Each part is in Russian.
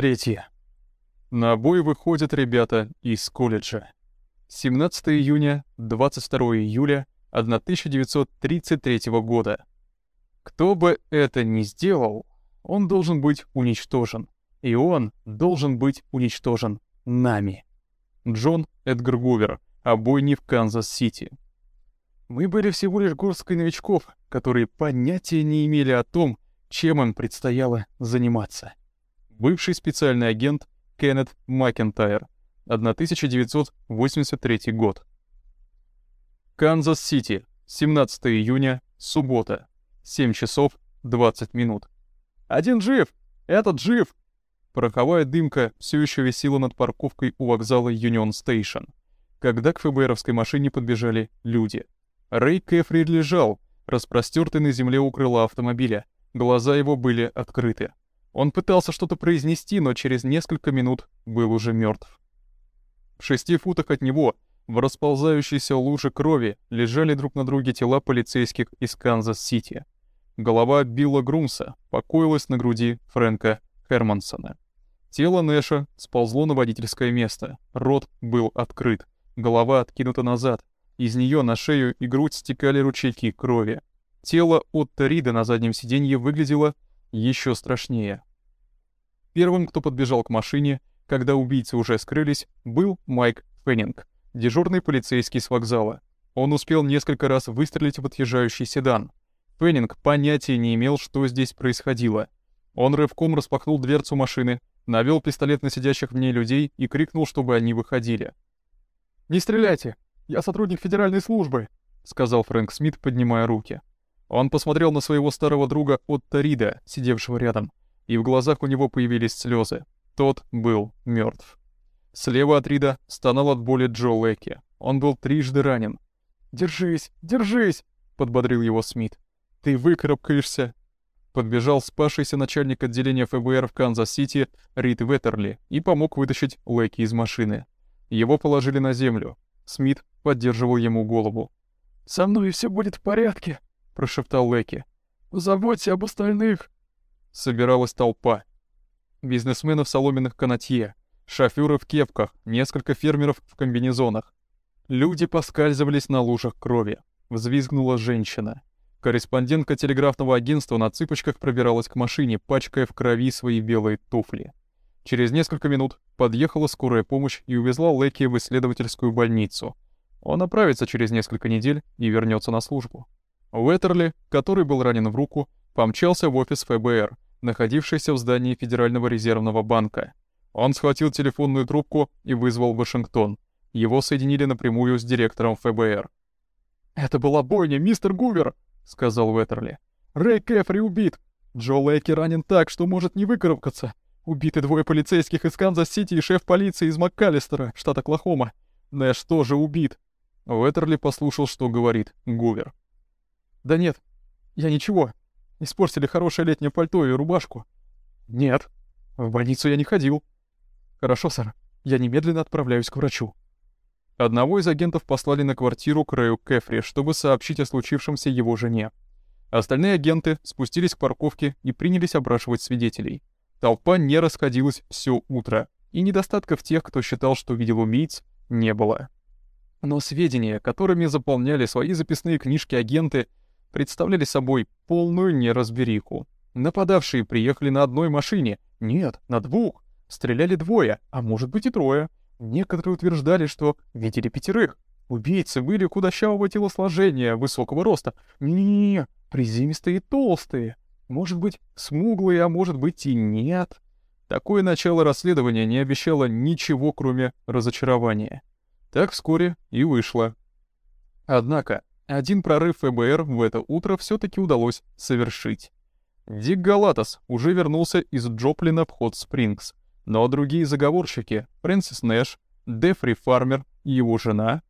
3. На бой выходят ребята из колледжа. 17 июня, 22 июля 1933 года. Кто бы это ни сделал, он должен быть уничтожен. И он должен быть уничтожен нами. Джон Эдгар Гувер о бойне в Канзас-Сити. Мы были всего лишь горсткой новичков, которые понятия не имели о том, чем им предстояло заниматься. Бывший специальный агент Кеннет Макентайр, 1983 год. Канзас-Сити, 17 июня, суббота, 7 часов 20 минут. «Один жив! Этот жив!» Пороховая дымка все еще висела над парковкой у вокзала Юнион Стейшн, когда к ФБРовской машине подбежали люди. Рэй Кэфри лежал, распростертый на земле у крыла автомобиля. Глаза его были открыты. Он пытался что-то произнести, но через несколько минут был уже мертв. В шести футах от него, в расползающейся луже крови, лежали друг на друге тела полицейских из Канзас-Сити. Голова Билла Грумса покоилась на груди Фрэнка Хермансона. Тело Нэша сползло на водительское место, рот был открыт, голова откинута назад, из нее на шею и грудь стекали ручейки крови. Тело Отто Рида на заднем сиденье выглядело еще страшнее. Первым, кто подбежал к машине, когда убийцы уже скрылись, был Майк Феннинг, дежурный полицейский с вокзала. Он успел несколько раз выстрелить в отъезжающий седан. Феннинг понятия не имел, что здесь происходило. Он рывком распахнул дверцу машины, навел пистолет на сидящих в ней людей и крикнул, чтобы они выходили. «Не стреляйте! Я сотрудник федеральной службы!» — сказал Фрэнк Смит, поднимая руки. Он посмотрел на своего старого друга Отто Рида, сидевшего рядом, и в глазах у него появились слезы. Тот был мертв. Слева от Рида стонал от боли Джо Лекки. Он был трижды ранен. «Держись, держись!» — подбодрил его Смит. «Ты выкарабкаешься!» Подбежал спасшийся начальник отделения ФБР в Канзас-Сити Рид Веттерли и помог вытащить Лекки из машины. Его положили на землю. Смит поддерживал ему голову. «Со мной все будет в порядке», — прошептал Леки. «Позаботься об остальных!» Собиралась толпа. Бизнесмены в соломенных канотье, шофёры в кепках, несколько фермеров в комбинезонах. Люди поскальзывались на лужах крови. Взвизгнула женщина. Корреспондентка телеграфного агентства на цыпочках пробиралась к машине, пачкая в крови свои белые туфли. Через несколько минут подъехала скорая помощь и увезла Леки в исследовательскую больницу. Он оправится через несколько недель и вернется на службу. Уэттерли, который был ранен в руку, помчался в офис ФБР, находившийся в здании Федерального резервного банка. Он схватил телефонную трубку и вызвал Вашингтон. Его соединили напрямую с директором ФБР. «Это была бойня, мистер Гувер!» — сказал Уэттерли. «Рэй Кэфри убит! Джо Лейки ранен так, что может не выкарабкаться. Убиты двое полицейских из Канзас-Сити и шеф полиции из МакКаллистера, штат Оклахома. Нэш тоже убит». Уэттерли послушал, что говорит Гувер. «Да нет, я ничего. Испортили хорошее летнее пальто и рубашку». «Нет, в больницу я не ходил». «Хорошо, сэр, я немедленно отправляюсь к врачу». Одного из агентов послали на квартиру к Рэю Кэфри, чтобы сообщить о случившемся его жене. Остальные агенты спустились к парковке и принялись опрашивать свидетелей. Толпа не расходилась все утро, и недостатков тех, кто считал, что видел убийц, не было. Но сведения, которыми заполняли свои записные книжки агенты, представляли собой полную неразбериху. Нападавшие приехали на одной машине. Нет, на двух. Стреляли двое, а может быть и трое. Некоторые утверждали, что видели пятерых. Убийцы были худощавого телосложения, высокого роста. Не-не-не, приземистые и толстые. Может быть, смуглые, а может быть и нет. Такое начало расследования не обещало ничего, кроме разочарования. Так вскоре и вышло. Однако, один прорыв ФБР в это утро все-таки удалось совершить. Дик Галатас уже вернулся из Джоплина в Хот-Спрингс, но другие заговорщики, Фрэнсис Нэш, Дефри Фармер и его жена,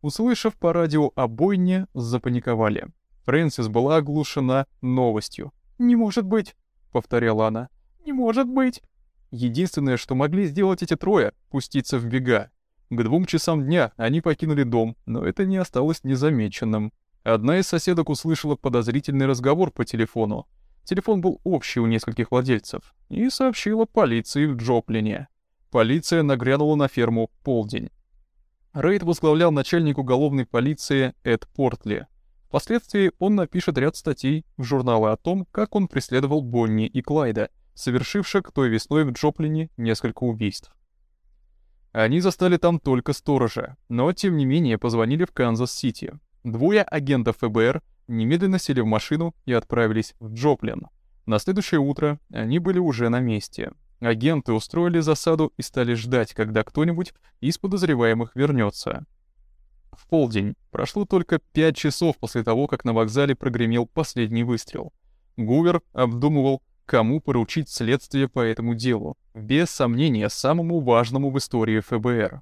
услышав по радио о бойне, запаниковали. Фрэнсис была оглушена новостью. «Не может быть!» — повторяла она. «Не может быть!» Единственное, что могли сделать эти трое — пуститься в бега. К двум часам дня они покинули дом, но это не осталось незамеченным. Одна из соседок услышала подозрительный разговор по телефону. телефон был общий у нескольких владельцев, и сообщила полиции в Джоплине. Полиция нагрянула на ферму полдень. Рейд возглавлял начальник уголовной полиции Эд Портли. Впоследствии он напишет ряд статей в журналы о том, как он преследовал Бонни и Клайда, совершивших той весной в Джоплине несколько убийств. Они застали там только сторожа, но тем не менее позвонили в Канзас-Сити. Двое агентов ФБР немедленно сели в машину и отправились в Джоплин. На следующее утро они были уже на месте. Агенты устроили засаду и стали ждать, когда кто-нибудь из подозреваемых вернется. В полдень прошло только пять часов после того, как на вокзале прогремел последний выстрел. Гувер обдумывал, кому поручить следствие по этому делу, без сомнения самому важному в истории ФБР.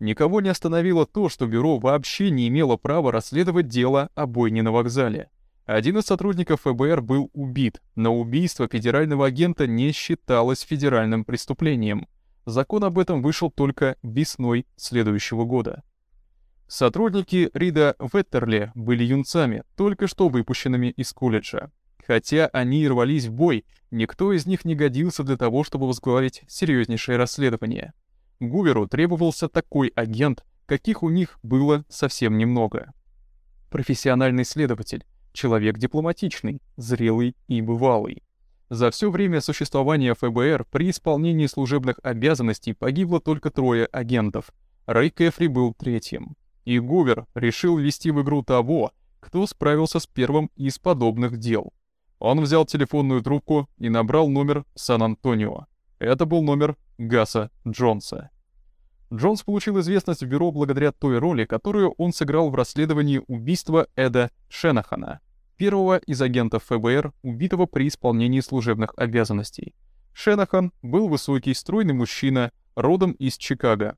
Никого не остановило то, что бюро вообще не имело права расследовать дело о бойне на вокзале. Один из сотрудников ФБР был убит, но убийство федерального агента не считалось федеральным преступлением. Закон об этом вышел только весной следующего года. Сотрудники Рида Веттерли были юнцами, только что выпущенными из колледжа. Хотя они и рвались в бой, никто из них не годился для того, чтобы возглавить серьезнейшее расследование. Гуверу требовался такой агент, каких у них было совсем немного. Профессиональный следователь, человек дипломатичный, зрелый и бывалый. За все время существования ФБР при исполнении служебных обязанностей погибло только трое агентов. Рэй Кэфри был третьим. И Гувер решил ввести в игру того, кто справился с первым из подобных дел. Он взял телефонную трубку и набрал номер Сан-Антонио. Это был номер Гаса Джонса. Джонс получил известность в бюро благодаря той роли, которую он сыграл в расследовании убийства Эда Шенахана, первого из агентов ФБР, убитого при исполнении служебных обязанностей. Шенахан был высокий, стройный мужчина, родом из Чикаго.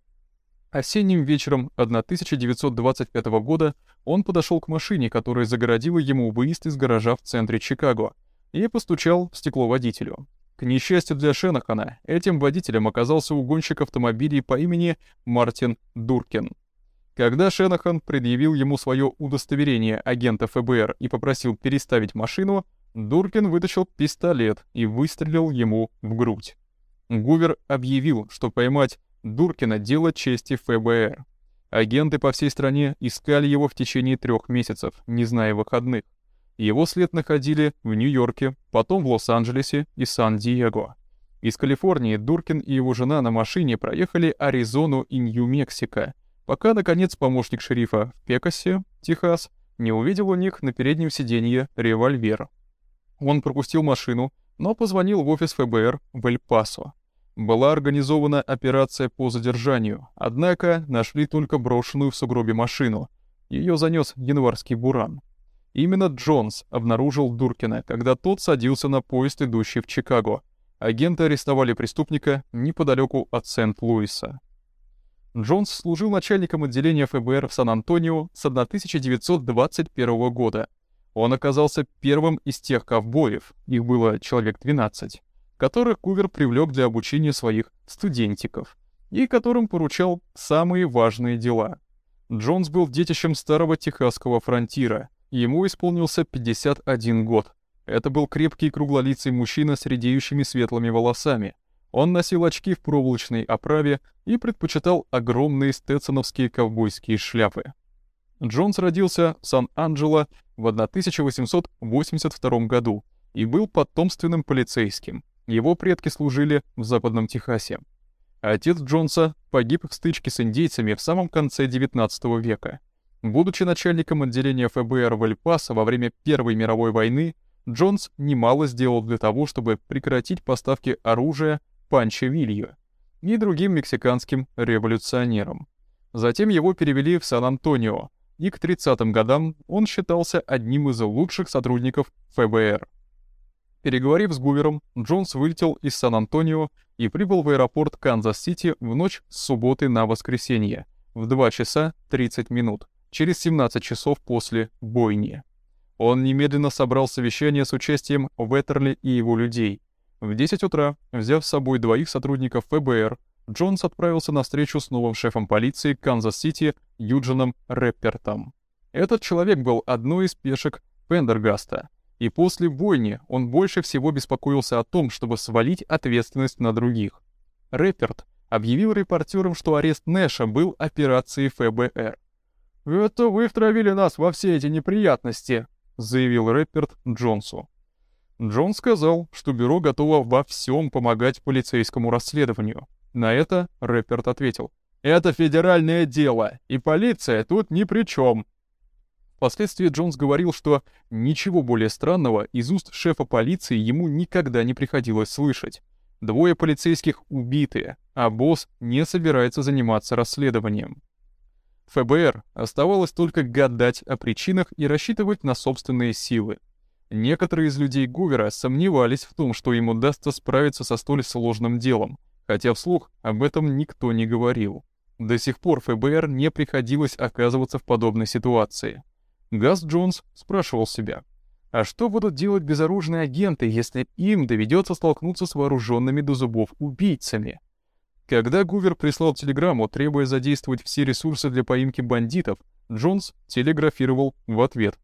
Осенним вечером 1925 года он подошел к машине, которая загородила ему выезд из гаража в центре Чикаго, и постучал в стекло водителю. К несчастью для Шенахана, этим водителем оказался угонщик автомобилей по имени Мартин Дуркин. Когда Шенахан предъявил ему свое удостоверение агента ФБР и попросил переставить машину, Дуркин вытащил пистолет и выстрелил ему в грудь. Гувер объявил, что поймать Дуркина — дело чести ФБР. Агенты по всей стране искали его в течение трех месяцев, не зная выходных. Его след находили в Нью-Йорке, потом в Лос-Анджелесе и Сан-Диего. Из Калифорнии Дуркин и его жена на машине проехали Аризону и Нью-Мексико, пока, наконец, помощник шерифа в Пекасе, Техас, не увидел у них на переднем сиденье револьвер. Он пропустил машину, но позвонил в офис ФБР в Эль-Пасо. Была организована операция по задержанию, однако нашли только брошенную в сугробе машину. Ее занес январский буран. Именно Джонс обнаружил Дуркина, когда тот садился на поезд, идущий в Чикаго. Агенты арестовали преступника неподалеку от Сент-Луиса. Джонс служил начальником отделения ФБР в Сан-Антонио с 1921 года. Он оказался первым из тех ковбоев, их было человек 12, которых Кувер привлек для обучения своих студентиков и которым поручал самые важные дела. Джонс был детищем старого техасского фронтира — Ему исполнился 51 год. Это был крепкий круглолицый мужчина с редеющими светлыми волосами. Он носил очки в проволочной оправе и предпочитал огромные стетсоновские ковбойские шляпы. Джонс родился в Сан-Анджело в 1882 году и был потомственным полицейским. Его предки служили в Западном Техасе. Отец Джонса погиб в стычке с индейцами в самом конце XIX века. Будучи начальником отделения ФБР в Эль-Пасо во время Первой мировой войны, Джонс немало сделал для того, чтобы прекратить поставки оружия Панчо Вилью и другим мексиканским революционерам. Затем его перевели в Сан-Антонио, и к 30-м годам он считался одним из лучших сотрудников ФБР. Переговорив с Гувером, Джонс вылетел из Сан-Антонио и прибыл в аэропорт Канзас-Сити в ночь с субботы на воскресенье в 2 часа 30 минут через 17 часов после бойни. Он немедленно собрал совещание с участием Веттерли и его людей. В 10 утра, взяв с собой двоих сотрудников ФБР, Джонс отправился на встречу с новым шефом полиции Канзас-Сити Юджином Рэппертом. Этот человек был одной из пешек Пендергаста, и после бойни он больше всего беспокоился о том, чтобы свалить ответственность на других. Рэперт объявил репортерам, что арест Нэша был операцией ФБР. «Это вы втравили нас во все эти неприятности», — заявил Рэперт Джонсу. Джон сказал, что бюро готово во всем помогать полицейскому расследованию. На это Рэперт ответил. «Это федеральное дело, и полиция тут ни при чем. Впоследствии Джонс говорил, что ничего более странного из уст шефа полиции ему никогда не приходилось слышать. Двое полицейских убиты, а босс не собирается заниматься расследованием. ФБР оставалось только гадать о причинах и рассчитывать на собственные силы. Некоторые из людей Гувера сомневались в том, что ему удастся справиться со столь сложным делом, хотя вслух об этом никто не говорил. До сих пор ФБР не приходилось оказываться в подобной ситуации. Газ Джонс спрашивал себя, а что будут делать безоружные агенты, если им доведется столкнуться с вооруженными до зубов убийцами? Когда Гувер прислал телеграмму, требуя задействовать все ресурсы для поимки бандитов, Джонс телеграфировал в ответ.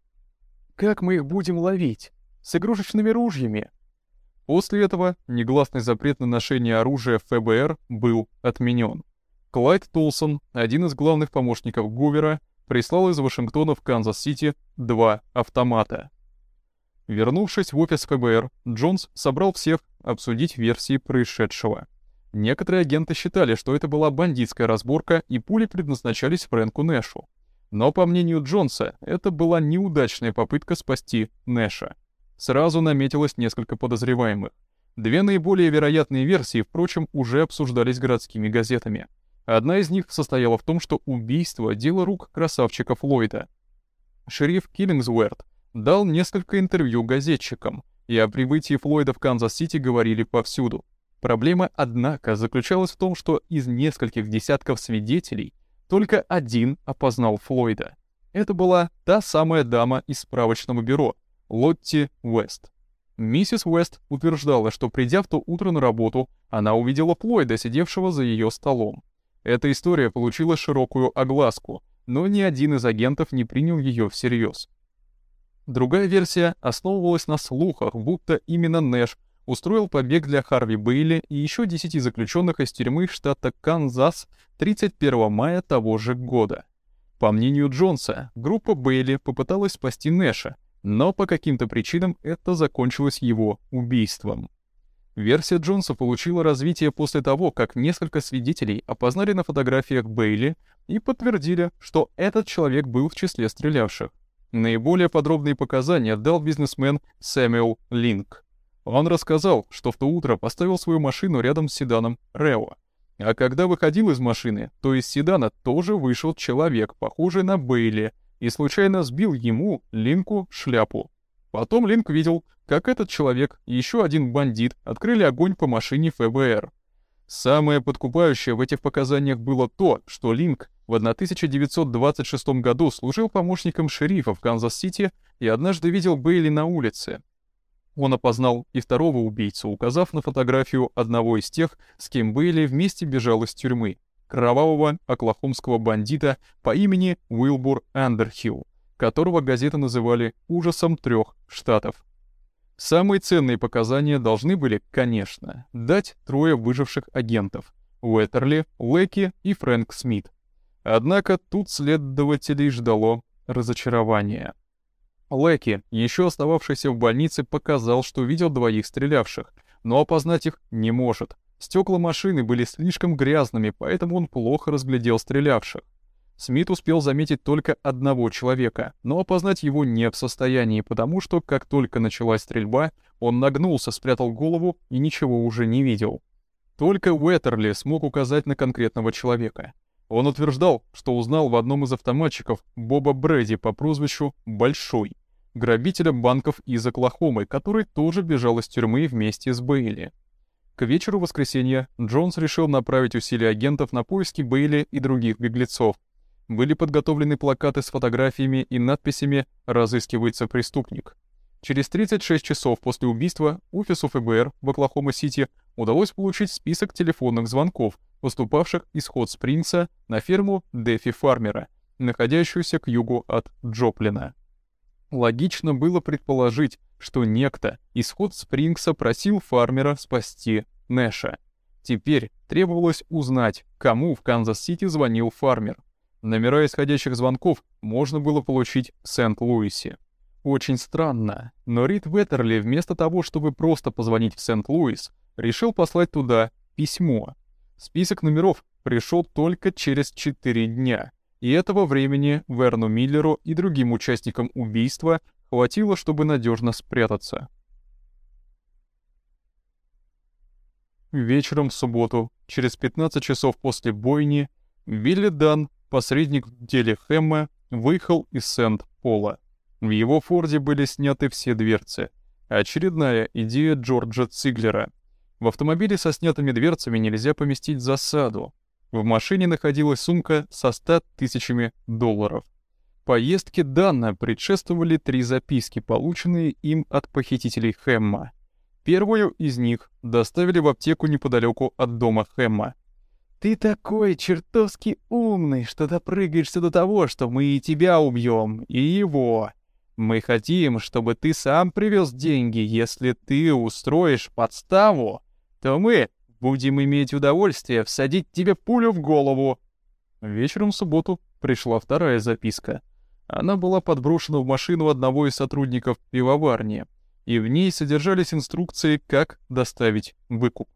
«Как мы их будем ловить? С игрушечными ружьями?» После этого негласный запрет на ношение оружия ФБР был отменен. Клайд Толсон, один из главных помощников Гувера, прислал из Вашингтона в Канзас-Сити два автомата. Вернувшись в офис ФБР, Джонс собрал всех обсудить версии происшедшего. Некоторые агенты считали, что это была бандитская разборка и пули предназначались Фрэнку Нэшу. Но, по мнению Джонса, это была неудачная попытка спасти Нэша. Сразу наметилось несколько подозреваемых. Две наиболее вероятные версии, впрочем, уже обсуждались городскими газетами — Одна из них состояла в том, что убийство — дело рук красавчика Флойда. Шериф Киллингсуэрт дал несколько интервью газетчикам, и о прибытии Флойда в Канзас-Сити говорили повсюду. Проблема, однако, заключалась в том, что из нескольких десятков свидетелей только один опознал Флойда. Это была та самая дама из справочного бюро, Лотти Уэст. Миссис Уэст утверждала, что придя в то утро на работу, она увидела Флойда, сидевшего за ее столом. Эта история получила широкую огласку, но ни один из агентов не принял ее всерьез. Другая версия основывалась на слухах, будто именно Нэш устроил побег для Харви Бейли и еще 10 заключенных из тюрьмы штата Канзас 31 мая того же года. По мнению Джонса, группа Бейли попыталась спасти Нэша, но по каким-то причинам это закончилось его убийством. Версия Джонса получила развитие после того, как несколько свидетелей опознали на фотографиях Бейли и подтвердили, что этот человек был в числе стрелявших. Наиболее подробные показания дал бизнесмен Сэмюэл Линк. Он рассказал, что в то утро поставил свою машину рядом с седаном Рео. А когда выходил из машины, то из седана тоже вышел человек, похожий на Бейли, и случайно сбил ему, Линку, шляпу. Потом Линк видел, как этот человек и еще один бандит открыли огонь по машине ФБР. Самое подкупающее в этих показаниях было то, что Линк в 1926 году служил помощником шерифа в Канзас-Сити и однажды видел Бейли на улице. Он опознал и второго убийцу, указав на фотографию одного из тех, с кем Бейли вместе бежал из тюрьмы, кровавого оклахомского бандита по имени Уилбур Андерхилл которого газеты называли «ужасом трех штатов». Самые ценные показания должны были, конечно, дать трое выживших агентов — Уэттерли, Леки и Фрэнк Смит. Однако тут следователей ждало разочарование. Леки, еще остававшийся в больнице, показал, что видел двоих стрелявших, но опознать их не может. Стекла машины были слишком грязными, поэтому он плохо разглядел стрелявших. Смит успел заметить только одного человека, но опознать его не в состоянии, потому что, как только началась стрельба, он нагнулся, спрятал голову и ничего уже не видел. Только Уэттерли смог указать на конкретного человека. Он утверждал, что узнал в одном из автоматчиков Боба Брэди по прозвищу «Большой», грабителя банков из Оклахомы, который тоже бежал из тюрьмы вместе с Бейли. К вечеру воскресенья Джонс решил направить усилия агентов на поиски Бейли и других беглецов, были подготовлены плакаты с фотографиями и надписями «Разыскивается преступник». Через 36 часов после убийства офису ФБР в Оклахома-Сити удалось получить список телефонных звонков, поступавших из Хот-Спрингса на ферму Дефи Фармера, находящуюся к югу от Джоплина. Логично было предположить, что некто из Хот Спрингса просил фармера спасти Нэша. Теперь требовалось узнать, кому в Канзас-Сити звонил фармер. Номера исходящих звонков можно было получить в Сент-Луисе. Очень странно, но Рид Веттерли вместо того, чтобы просто позвонить в Сент-Луис, решил послать туда письмо. Список номеров пришел только через 4 дня, и этого времени Верну Миллеру и другим участникам убийства хватило, чтобы надежно спрятаться. Вечером в субботу, через 15 часов после бойни, Билли Дан, посредник в деле Хэмма, выехал из Сент-Пола. В его Форде были сняты все дверцы. Очередная идея Джорджа Циглера. В автомобиле со снятыми дверцами нельзя поместить засаду. В машине находилась сумка со 100 тысячами долларов. Поездке Данна предшествовали три записки, полученные им от похитителей Хэмма. Первую из них доставили в аптеку неподалеку от дома Хэмма. «Ты такой чертовски умный, что допрыгаешься до того, что мы и тебя убьем, и его. Мы хотим, чтобы ты сам привез деньги. Если ты устроишь подставу, то мы будем иметь удовольствие всадить тебе пулю в голову». Вечером в субботу пришла вторая записка. Она была подброшена в машину одного из сотрудников пивоварни и в ней содержались инструкции, как доставить выкуп.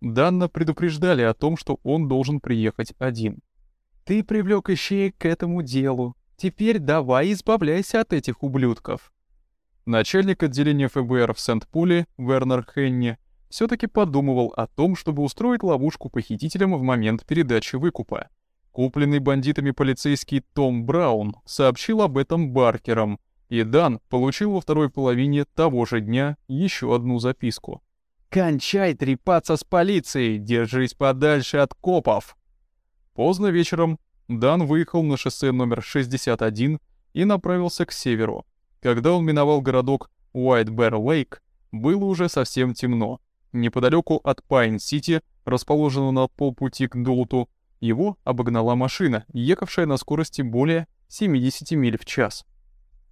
Данно предупреждали о том, что он должен приехать один. «Ты привлек ищеек к этому делу. Теперь давай избавляйся от этих ублюдков». Начальник отделения ФБР в Сент-Пуле, Вернер Хенни, все таки подумывал о том, чтобы устроить ловушку похитителям в момент передачи выкупа. Купленный бандитами полицейский Том Браун сообщил об этом Баркерам, и Дан получил во второй половине того же дня еще одну записку. «Кончай трепаться с полицией, держись подальше от копов!» Поздно вечером Дан выехал на шоссе номер 61 и направился к северу. Когда он миновал городок Уайт-Бэр-Лейк, было уже совсем темно. Неподалеку от Пайн-Сити, расположенного на полпути к Дулуту, его обогнала машина, ехавшая на скорости более 70 миль в час.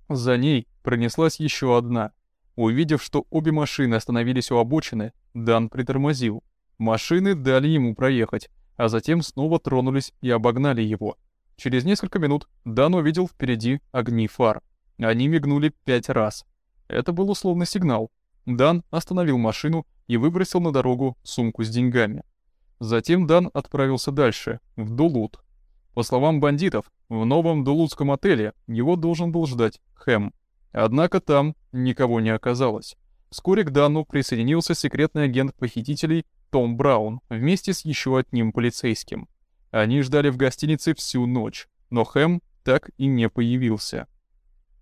За ней пронеслась еще одна. Увидев, что обе машины остановились у обочины, Дан притормозил. Машины дали ему проехать, а затем снова тронулись и обогнали его. Через несколько минут Дан увидел впереди огни фар. Они мигнули пять раз. Это был условный сигнал. Дан остановил машину и выбросил на дорогу сумку с деньгами. Затем Дан отправился дальше, в Дулут. По словам бандитов, в новом дулутском отеле его должен был ждать Хэм. Однако там никого не оказалось. Вскоре к Дану присоединился секретный агент похитителей Том Браун вместе с еще одним полицейским. Они ждали в гостинице всю ночь, но Хэм так и не появился.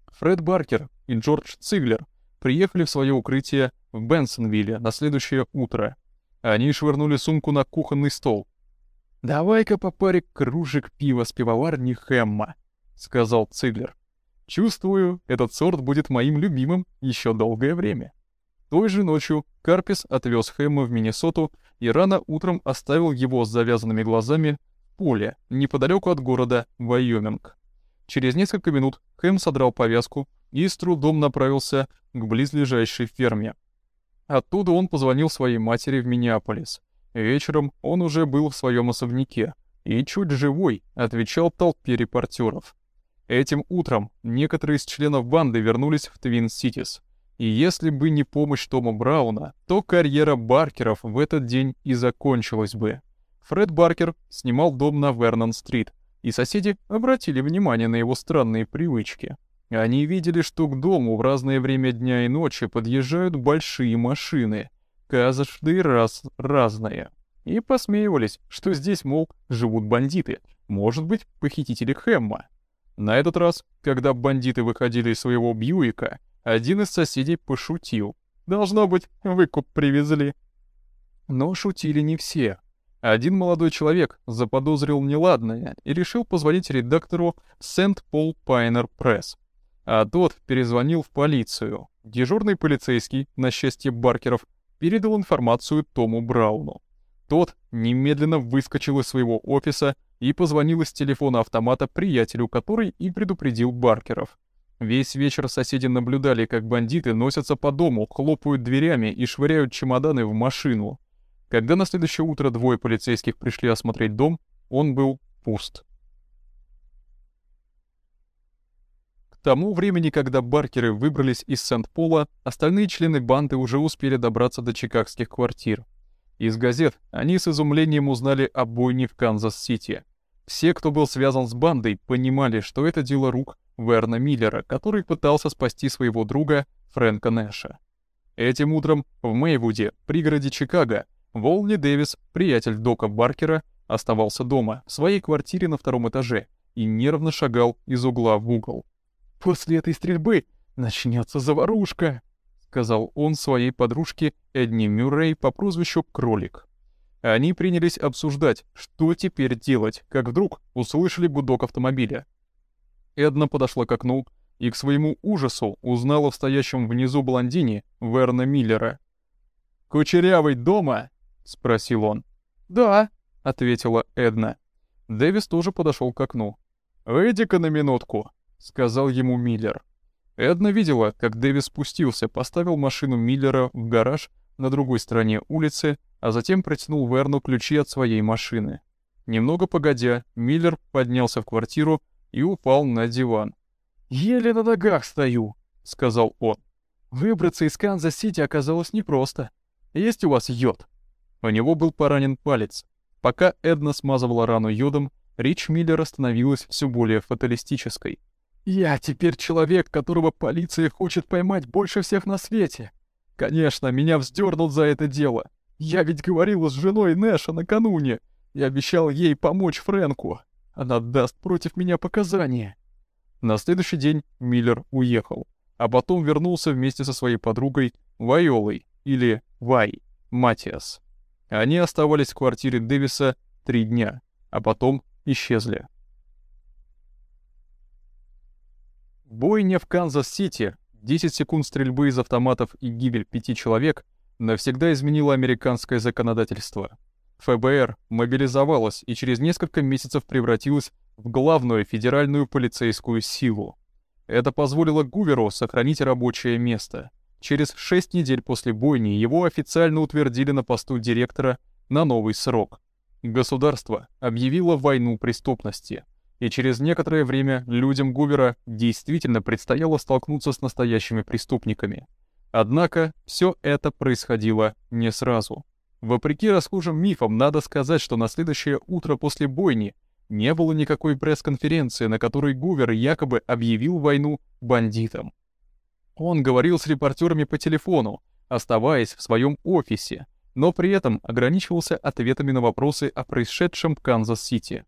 Фред Баркер и Джордж Циглер приехали в свое укрытие в Бенсонвилле на следующее утро. Они швырнули сумку на кухонный стол, «Давай-ка по паре кружек пива с пивоварни Хэмма», — сказал Циглер. «Чувствую, этот сорт будет моим любимым еще долгое время». Той же ночью Карпис отвез Хэмма в Миннесоту и рано утром оставил его с завязанными глазами в поле, неподалеку от города Вайоминг. Через несколько минут Хэм содрал повязку и с трудом направился к близлежащей ферме. Оттуда он позвонил своей матери в Миннеаполис — Вечером он уже был в своем особняке и чуть живой отвечал толпе репортеров. Этим утром некоторые из членов банды вернулись в Твин Ситис. И если бы не помощь Тома Брауна, то карьера Баркеров в этот день и закончилась бы. Фред Баркер снимал дом на Вернон-стрит, и соседи обратили внимание на его странные привычки. Они видели, что к дому в разное время дня и ночи подъезжают большие машины, каждый раз разное. И посмеивались, что здесь, мол, живут бандиты, может быть, похитители Хэмма. На этот раз, когда бандиты выходили из своего Бьюика, один из соседей пошутил. Должно быть, выкуп привезли. Но шутили не все. Один молодой человек заподозрил неладное и решил позвонить редактору Сент-Пол Пайнер Пресс. А тот перезвонил в полицию. Дежурный полицейский, на счастье Баркеров, передал информацию Тому Брауну. Тот немедленно выскочил из своего офиса и позвонил из телефона автомата приятелю, который и предупредил Баркеров. Весь вечер соседи наблюдали, как бандиты носятся по дому, хлопают дверями и швыряют чемоданы в машину. Когда на следующее утро двое полицейских пришли осмотреть дом, он был пуст. К тому времени, когда Баркеры выбрались из Сент-Пола, остальные члены банды уже успели добраться до чикагских квартир. Из газет они с изумлением узнали о бойне в Канзас-Сити. Все, кто был связан с бандой, понимали, что это дело рук Верна Миллера, который пытался спасти своего друга Фрэнка Нэша. Этим утром в Мэйвуде, пригороде Чикаго, Волни Дэвис, приятель Дока Баркера, оставался дома, в своей квартире на втором этаже, и нервно шагал из угла в угол. «После этой стрельбы начнется заварушка», — сказал он своей подружке Эдни Мюррей по прозвищу Кролик. Они принялись обсуждать, что теперь делать, как вдруг услышали гудок автомобиля. Эдна подошла к окну и к своему ужасу узнала в стоящем внизу блондине Верна Миллера. «Кучерявый дома?» — спросил он. «Да», — ответила Эдна. Дэвис тоже подошел к окну. «Выйди-ка на минутку», — сказал ему Миллер. Эдна видела, как Дэвис спустился, поставил машину Миллера в гараж на другой стороне улицы, а затем протянул Верну ключи от своей машины. Немного погодя, Миллер поднялся в квартиру и упал на диван. «Еле на ногах стою», — сказал он. «Выбраться из Канзас-Сити оказалось непросто. Есть у вас йод?» У него был поранен палец. Пока Эдна смазывала рану йодом, речь Миллера становилась все более фаталистической. «Я теперь человек, которого полиция хочет поймать больше всех на свете. Конечно, меня вздернут за это дело. Я ведь говорила с женой Нэша накануне и обещал ей помочь Фрэнку. Она даст против меня показания. На следующий день Миллер уехал, а потом вернулся вместе со своей подругой Вайолой, или Вай, Матиас. Они оставались в квартире Дэвиса три дня, а потом исчезли. Бойня в Канзас-Сити, 10 секунд стрельбы из автоматов и гибель пяти человек навсегда изменила американское законодательство. ФБР мобилизовалась и через несколько месяцев превратилась в главную федеральную полицейскую силу. Это позволило Гуверу сохранить рабочее место. Через шесть недель после бойни его официально утвердили на посту директора на новый срок. Государство объявило войну преступности, и через некоторое время людям Гувера действительно предстояло столкнуться с настоящими преступниками. Однако все это происходило не сразу. Вопреки расхожим мифам, надо сказать, что на следующее утро после бойни не было никакой пресс-конференции, на которой Гувер якобы объявил войну бандитам. Он говорил с репортерами по телефону, оставаясь в своем офисе, но при этом ограничивался ответами на вопросы о происшедшем в Канзас-Сити.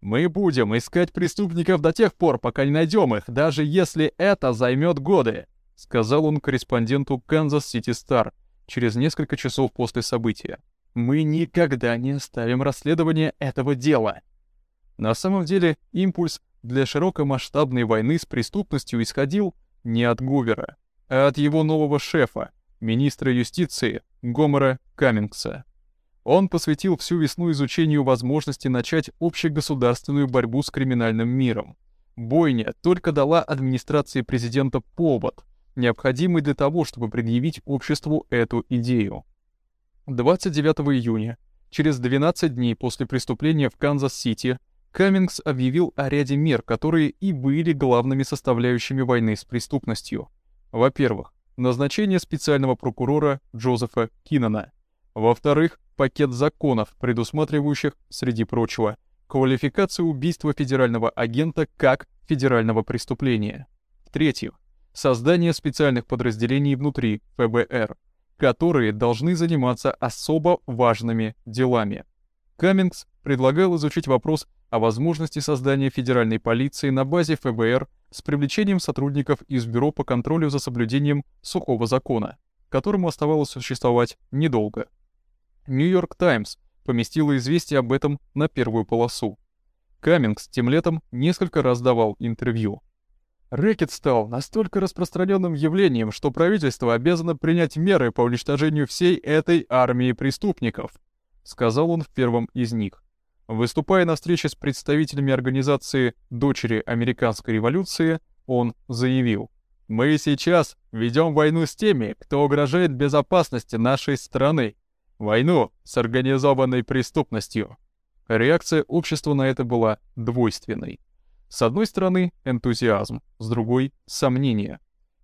«Мы будем искать преступников до тех пор, пока не найдем их, даже если это займет годы», сказал он корреспонденту Канзас-Сити Стар, через несколько часов после события. «Мы никогда не оставим расследование этого дела». На самом деле, импульс для широкомасштабной войны с преступностью исходил не от Гувера, а от его нового шефа, министра юстиции Гомера Каммингса. Он посвятил всю весну изучению возможности начать общегосударственную борьбу с криминальным миром. Бойня только дала администрации президента повод, необходимый для того, чтобы предъявить обществу эту идею. 29 июня, через 12 дней после преступления в Канзас-Сити, Каммингс объявил о ряде мер, которые и были главными составляющими войны с преступностью. Во-первых, назначение специального прокурора Джозефа Киннона. Во-вторых, пакет законов, предусматривающих, среди прочего, квалификацию убийства федерального агента как федерального преступления. В-третьих, создание специальных подразделений внутри ФБР, которые должны заниматься особо важными делами. Каммингс предлагал изучить вопрос о возможности создания федеральной полиции на базе ФБР с привлечением сотрудников из Бюро по контролю за соблюдением сухого закона, которому оставалось существовать недолго. Нью-Йорк Таймс поместила известие об этом на первую полосу. Каммингс тем летом несколько раз давал интервью. Рэкет стал настолько распространенным явлением, что правительство обязано принять меры по уничтожению всей этой армии преступников, сказал он в первом из них. Выступая на встрече с представителями организации «Дочери американской революции», он заявил, «Мы сейчас ведем войну с теми, кто угрожает безопасности нашей страны. Войну с организованной преступностью». Реакция общества на это была двойственной. С одной стороны, энтузиазм, с другой — сомнение.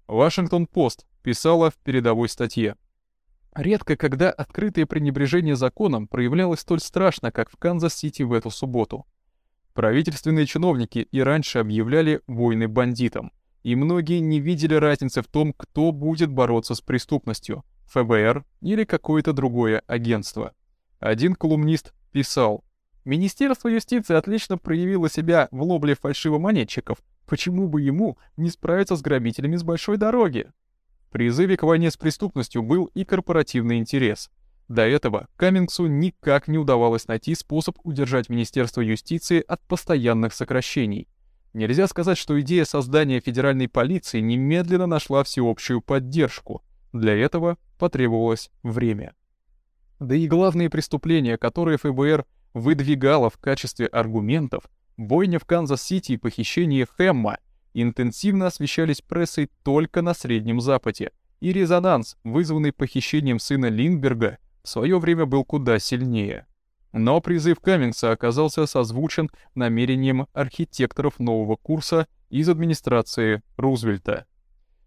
Вашингтон-Пост писала в передовой статье. Редко когда открытое пренебрежение законом проявлялось столь страшно, как в Канзас-Сити в эту субботу. Правительственные чиновники и раньше объявляли войны бандитам, и многие не видели разницы в том, кто будет бороться с преступностью — ФБР или какое-то другое агентство. Один колумнист писал, «Министерство юстиции отлично проявило себя в лобле фальшивомонетчиков, почему бы ему не справиться с грабителями с большой дороги?» Призыве к войне с преступностью был и корпоративный интерес — до этого Каммингсу никак не удавалось найти способ удержать Министерство юстиции от постоянных сокращений. Нельзя сказать, что идея создания федеральной полиции немедленно нашла всеобщую поддержку. Для этого потребовалось время. Да и главные преступления, которые ФБР выдвигало в качестве аргументов, бойня в Канзас-Сити и похищение Хэмма, интенсивно освещались прессой только на Среднем Западе, и резонанс, вызванный похищением сына Линдберга, в свое время был куда сильнее. Но призыв Каммингса оказался созвучен намерением архитекторов нового курса из администрации Рузвельта.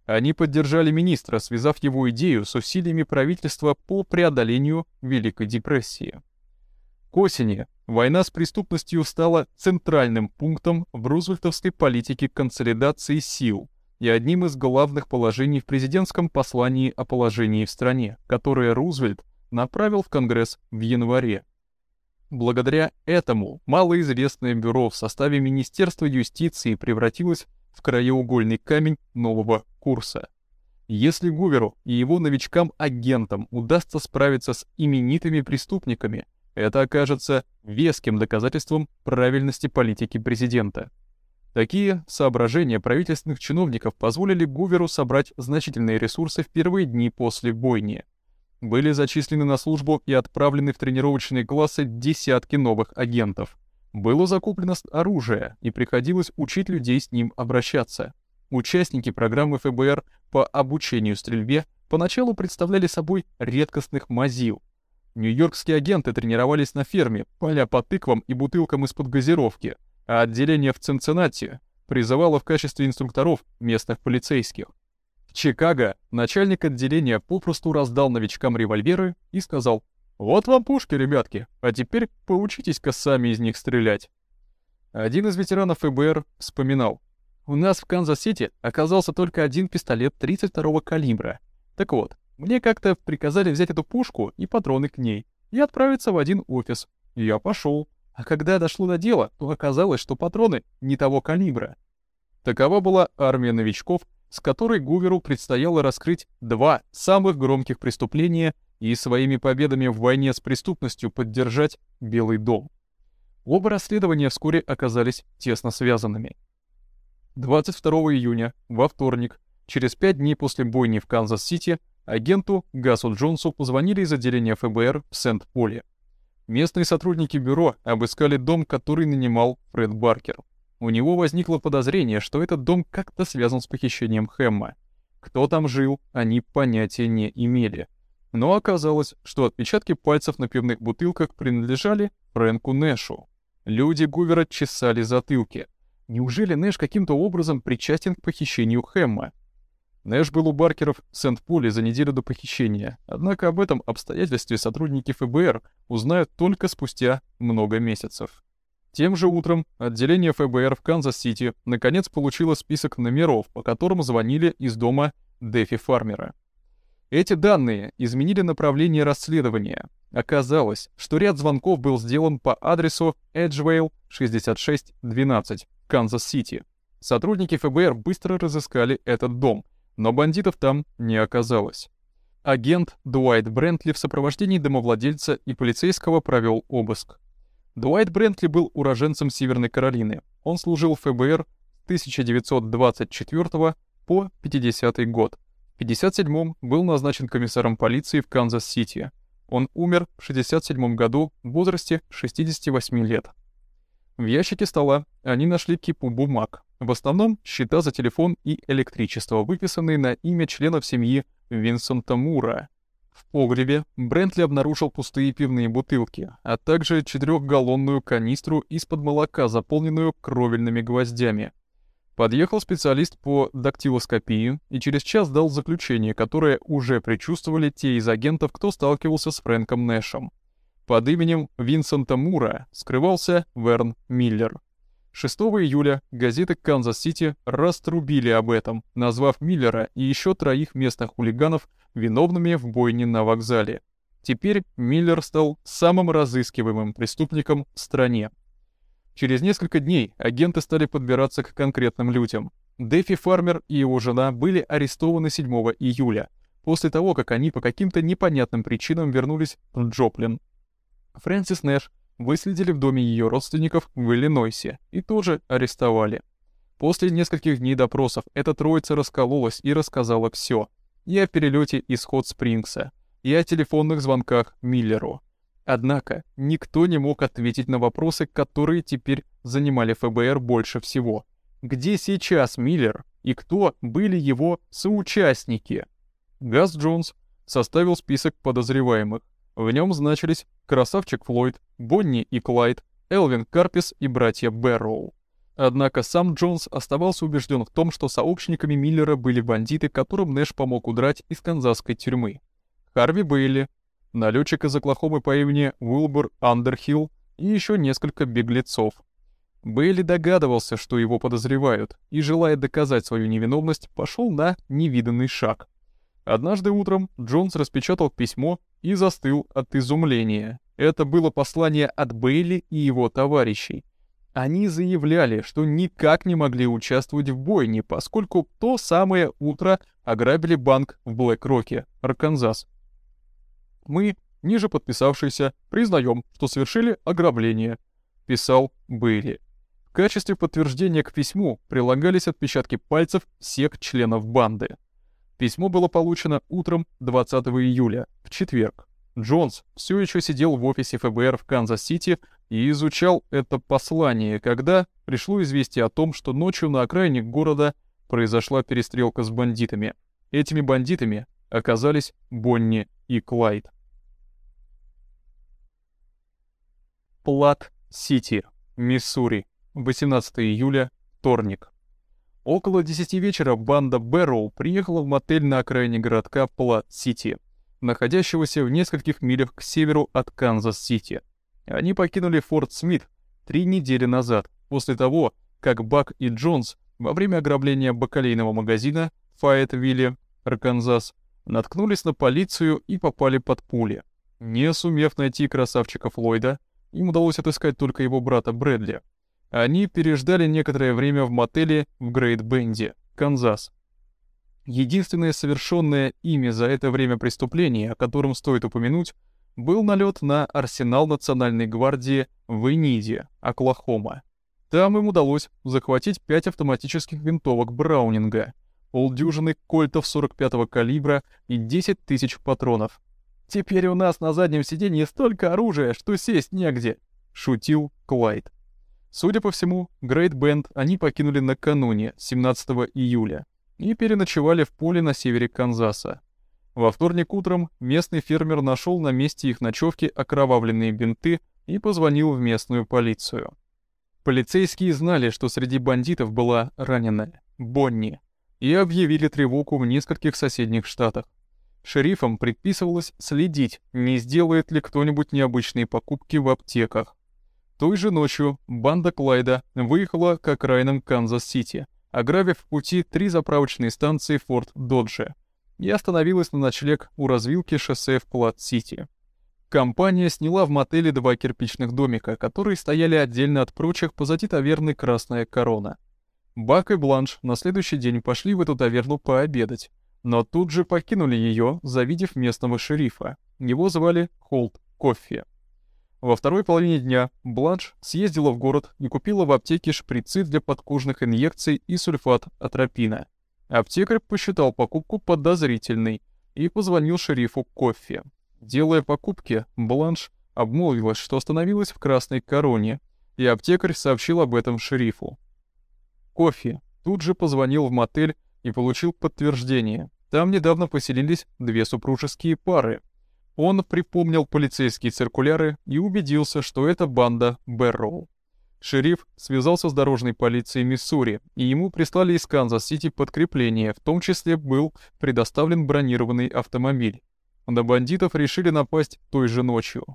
Они поддержали министра, связав его идею с усилиями правительства по преодолению Великой депрессии. К осени война с преступностью стала центральным пунктом в рузвельтовской политике консолидации сил и одним из главных положений в президентском послании о положении в стране, которое Рузвельт направил в Конгресс в январе. Благодаря этому малоизвестное бюро в составе Министерства юстиции превратилось в краеугольный камень нового курса. Если Гуверу и его новичкам-агентам удастся справиться с именитыми преступниками, это окажется веским доказательством правильности политики президента. Такие соображения правительственных чиновников позволили Гуверу собрать значительные ресурсы в первые дни после бойни – были зачислены на службу и отправлены в тренировочные классы десятки новых агентов. Было закуплено оружие, и приходилось учить людей с ним обращаться. Участники программы ФБР по обучению стрельбе поначалу представляли собой редкостных мазил. Нью-Йоркские агенты тренировались на ферме, поля по тыквам и бутылкам из-под газировки, а отделение в Цинциннати призывало в качестве инструкторов местных полицейских. Чикаго начальник отделения попросту раздал новичкам револьверы и сказал «Вот вам пушки, ребятки, а теперь поучитесь-ка сами из них стрелять». Один из ветеранов ФБР вспоминал «У нас в Канзас-Сити оказался только один пистолет 32-го калибра. Так вот, мне как-то приказали взять эту пушку и патроны к ней и отправиться в один офис. Я пошел. А когда дошло до дела, то оказалось, что патроны не того калибра. Такова была армия новичков, с которой Гуверу предстояло раскрыть два самых громких преступления и своими победами в войне с преступностью поддержать Белый дом. Оба расследования вскоре оказались тесно связанными. 22 июня, во вторник, через пять дней после бойни в Канзас-Сити, агенту Гасу Джонсу позвонили из отделения ФБР в Сент-Поле. Местные сотрудники бюро обыскали дом, который нанимал Фред Баркер. У него возникло подозрение, что этот дом как-то связан с похищением Хэмма. Кто там жил, они понятия не имели. Но оказалось, что отпечатки пальцев на пивных бутылках принадлежали Фрэнку Нэшу. Люди Гувера чесали затылки. Неужели Нэш каким-то образом причастен к похищению Хэмма? Нэш был у Баркеров в Сент-Поле за неделю до похищения, однако об этом обстоятельстве сотрудники ФБР узнают только спустя много месяцев. Тем же утром отделение ФБР в Канзас-Сити наконец получило список номеров, по которым звонили из дома Дэфи Фармера. Эти данные изменили направление расследования. Оказалось, что ряд звонков был сделан по адресу Эджвейл 6612, Канзас-Сити. Сотрудники ФБР быстро разыскали этот дом, но бандитов там не оказалось. Агент Дуайт Брентли в сопровождении домовладельца и полицейского провел обыск. Дуайт Брентли был уроженцем Северной Каролины. Он служил в ФБР с 1924 по 50 год. В 57 был назначен комиссаром полиции в Канзас-Сити. Он умер в 67 году в возрасте 68 лет. В ящике стола они нашли кипу бумаг. В основном счета за телефон и электричество, выписанные на имя членов семьи Винсента Мура. В погребе Брентли обнаружил пустые пивные бутылки, а также четырехгаллонную канистру из-под молока, заполненную кровельными гвоздями. Подъехал специалист по дактилоскопии и через час дал заключение, которое уже предчувствовали те из агентов, кто сталкивался с Фрэнком Нэшем. Под именем Винсента Мура скрывался Верн Миллер. 6 июля газеты «Канзас-Сити» раструбили об этом, назвав Миллера и еще троих местных хулиганов виновными в бойне на вокзале. Теперь Миллер стал самым разыскиваемым преступником в стране. Через несколько дней агенты стали подбираться к конкретным людям. Дэфи Фармер и его жена были арестованы 7 июля, после того, как они по каким-то непонятным причинам вернулись в Джоплин. Фрэнсис Нэш выследили в доме ее родственников в Иллинойсе и тоже арестовали. После нескольких дней допросов эта троица раскололась и рассказала все. И о перелете из Хот-Спрингса, и о телефонных звонках Миллеру, Однако никто не мог ответить на вопросы, которые теперь занимали ФБР больше всего. Где сейчас Миллер и кто были его соучастники? Газ Джонс составил список подозреваемых. В нем значились красавчик Флойд, Бонни и Клайд, Элвин Карпис и братья Бэрроу. Однако сам Джонс оставался убежден в том, что сообщниками Миллера были бандиты, которым Нэш помог удрать из канзасской тюрьмы. Харви Бейли, налетчик из Оклахомы по имени Уилбур Андерхилл и еще несколько беглецов. Бейли догадывался, что его подозревают, и, желая доказать свою невиновность, пошел на невиданный шаг. Однажды утром Джонс распечатал письмо и застыл от изумления. Это было послание от Бейли и его товарищей. Они заявляли, что никак не могли участвовать в бойне, поскольку то самое утро ограбили банк в Блэк-Роке, Арканзас. Мы, ниже подписавшиеся, признаем, что совершили ограбление», — писал Бейли. В качестве подтверждения к письму прилагались отпечатки пальцев всех членов банды. Письмо было получено утром 20 июля, в четверг. Джонс все еще сидел в офисе ФБР в Канзас-Сити и изучал это послание, когда пришло известие о том, что ночью на окраине города произошла перестрелка с бандитами. Этими бандитами оказались Бонни и Клайд. Плат-Сити, Миссури, 18 июля, вторник. Около 10 вечера банда Бэрроу приехала в мотель на окраине городка Плат-Сити, находящегося в нескольких милях к северу от Канзас-Сити. Они покинули Форт Смит три недели назад, после того, как Бак и Джонс во время ограбления бакалейного магазина в Файетвилле, Арканзас, наткнулись на полицию и попали под пули. Не сумев найти красавчика Флойда, им удалось отыскать только его брата Брэдли. Они переждали некоторое время в мотеле в Грейт-Бенде, Канзас. Единственное совершенное ими за это время преступление, о котором стоит упомянуть, был налет на арсенал Национальной гвардии в Эниде, Оклахома. Там им удалось захватить пять автоматических винтовок Браунинга, полдюжины кольтов 45-го калибра и 10 тысяч патронов. «Теперь у нас на заднем сиденье столько оружия, что сесть негде», — шутил Клайд. Судя по всему, Грейт Бенд они покинули накануне, 17 июля, и переночевали в поле на севере Канзаса. Во вторник утром местный фермер нашел на месте их ночевки окровавленные бинты и позвонил в местную полицию. Полицейские знали, что среди бандитов была раненая Бонни, и объявили тревогу в нескольких соседних штатах. Шерифам предписывалось следить, не сделает ли кто-нибудь необычные покупки в аптеках. Той же ночью банда Клайда выехала к окраинам Канзас-Сити, ограбив в пути три заправочные станции в Форт-Додже, и остановилась на ночлег у развилки шоссе в Плат-Сити. Компания сняла в мотеле два кирпичных домика, которые стояли отдельно от прочих позади таверны «Красная корона». Бак и Бланш на следующий день пошли в эту таверну пообедать, но тут же покинули ее, завидев местного шерифа. Его звали Холт Кофе. Во второй половине дня Бланш съездила в город и купила в аптеке шприцы для подкожных инъекций и сульфат атропина. Аптекарь посчитал покупку подозрительной и позвонил шерифу Кофе. Делая покупки, Бланш обмолвилась, что остановилась в Красной Короне, и аптекарь сообщил об этом шерифу. Кофе тут же позвонил в мотель и получил подтверждение. Там недавно поселились две супружеские пары. Он припомнил полицейские циркуляры и убедился, что это банда Бэрроу. Шериф связался с дорожной полицией Миссури, и ему прислали из Канзас-Сити подкрепление, в том числе был предоставлен бронированный автомобиль. На бандитов решили напасть той же ночью.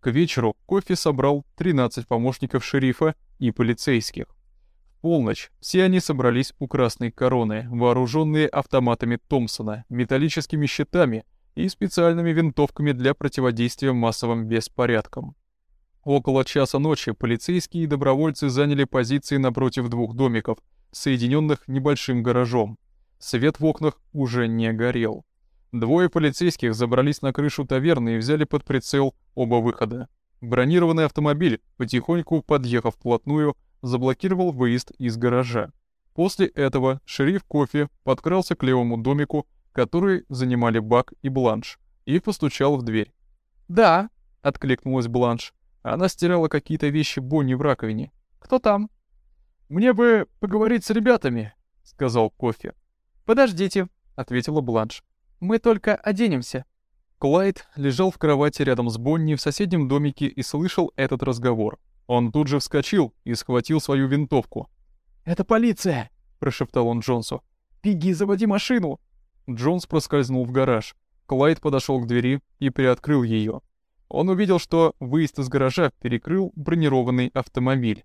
К вечеру Кофи собрал 13 помощников шерифа и полицейских. В полночь все они собрались у Красной Короны, вооруженные автоматами Томпсона, металлическими щитами и специальными винтовками для противодействия массовым беспорядкам. Около часа ночи полицейские и добровольцы заняли позиции напротив двух домиков, соединенных небольшим гаражом. Свет в окнах уже не горел. Двое полицейских забрались на крышу таверны и взяли под прицел оба выхода. Бронированный автомобиль, потихоньку подъехав вплотную, заблокировал выезд из гаража. После этого шериф Кофе подкрался к левому домику, который занимали Бак и Бланш, и постучал в дверь. «Да», — откликнулась Бланш. Она стирала какие-то вещи Бонни в раковине. «Кто там?» «Мне бы поговорить с ребятами», — сказал Кофе. «Подождите», — ответила Бланш. «Мы только оденемся». Клайд лежал в кровати рядом с Бонни в соседнем домике и слышал этот разговор. Он тут же вскочил и схватил свою винтовку. «Это полиция!» — прошептал он Джонсу. «Беги, заводи машину!» Джонс проскользнул в гараж. Клайд подошел к двери и приоткрыл ее. Он увидел, что выезд из гаража перекрыл бронированный автомобиль.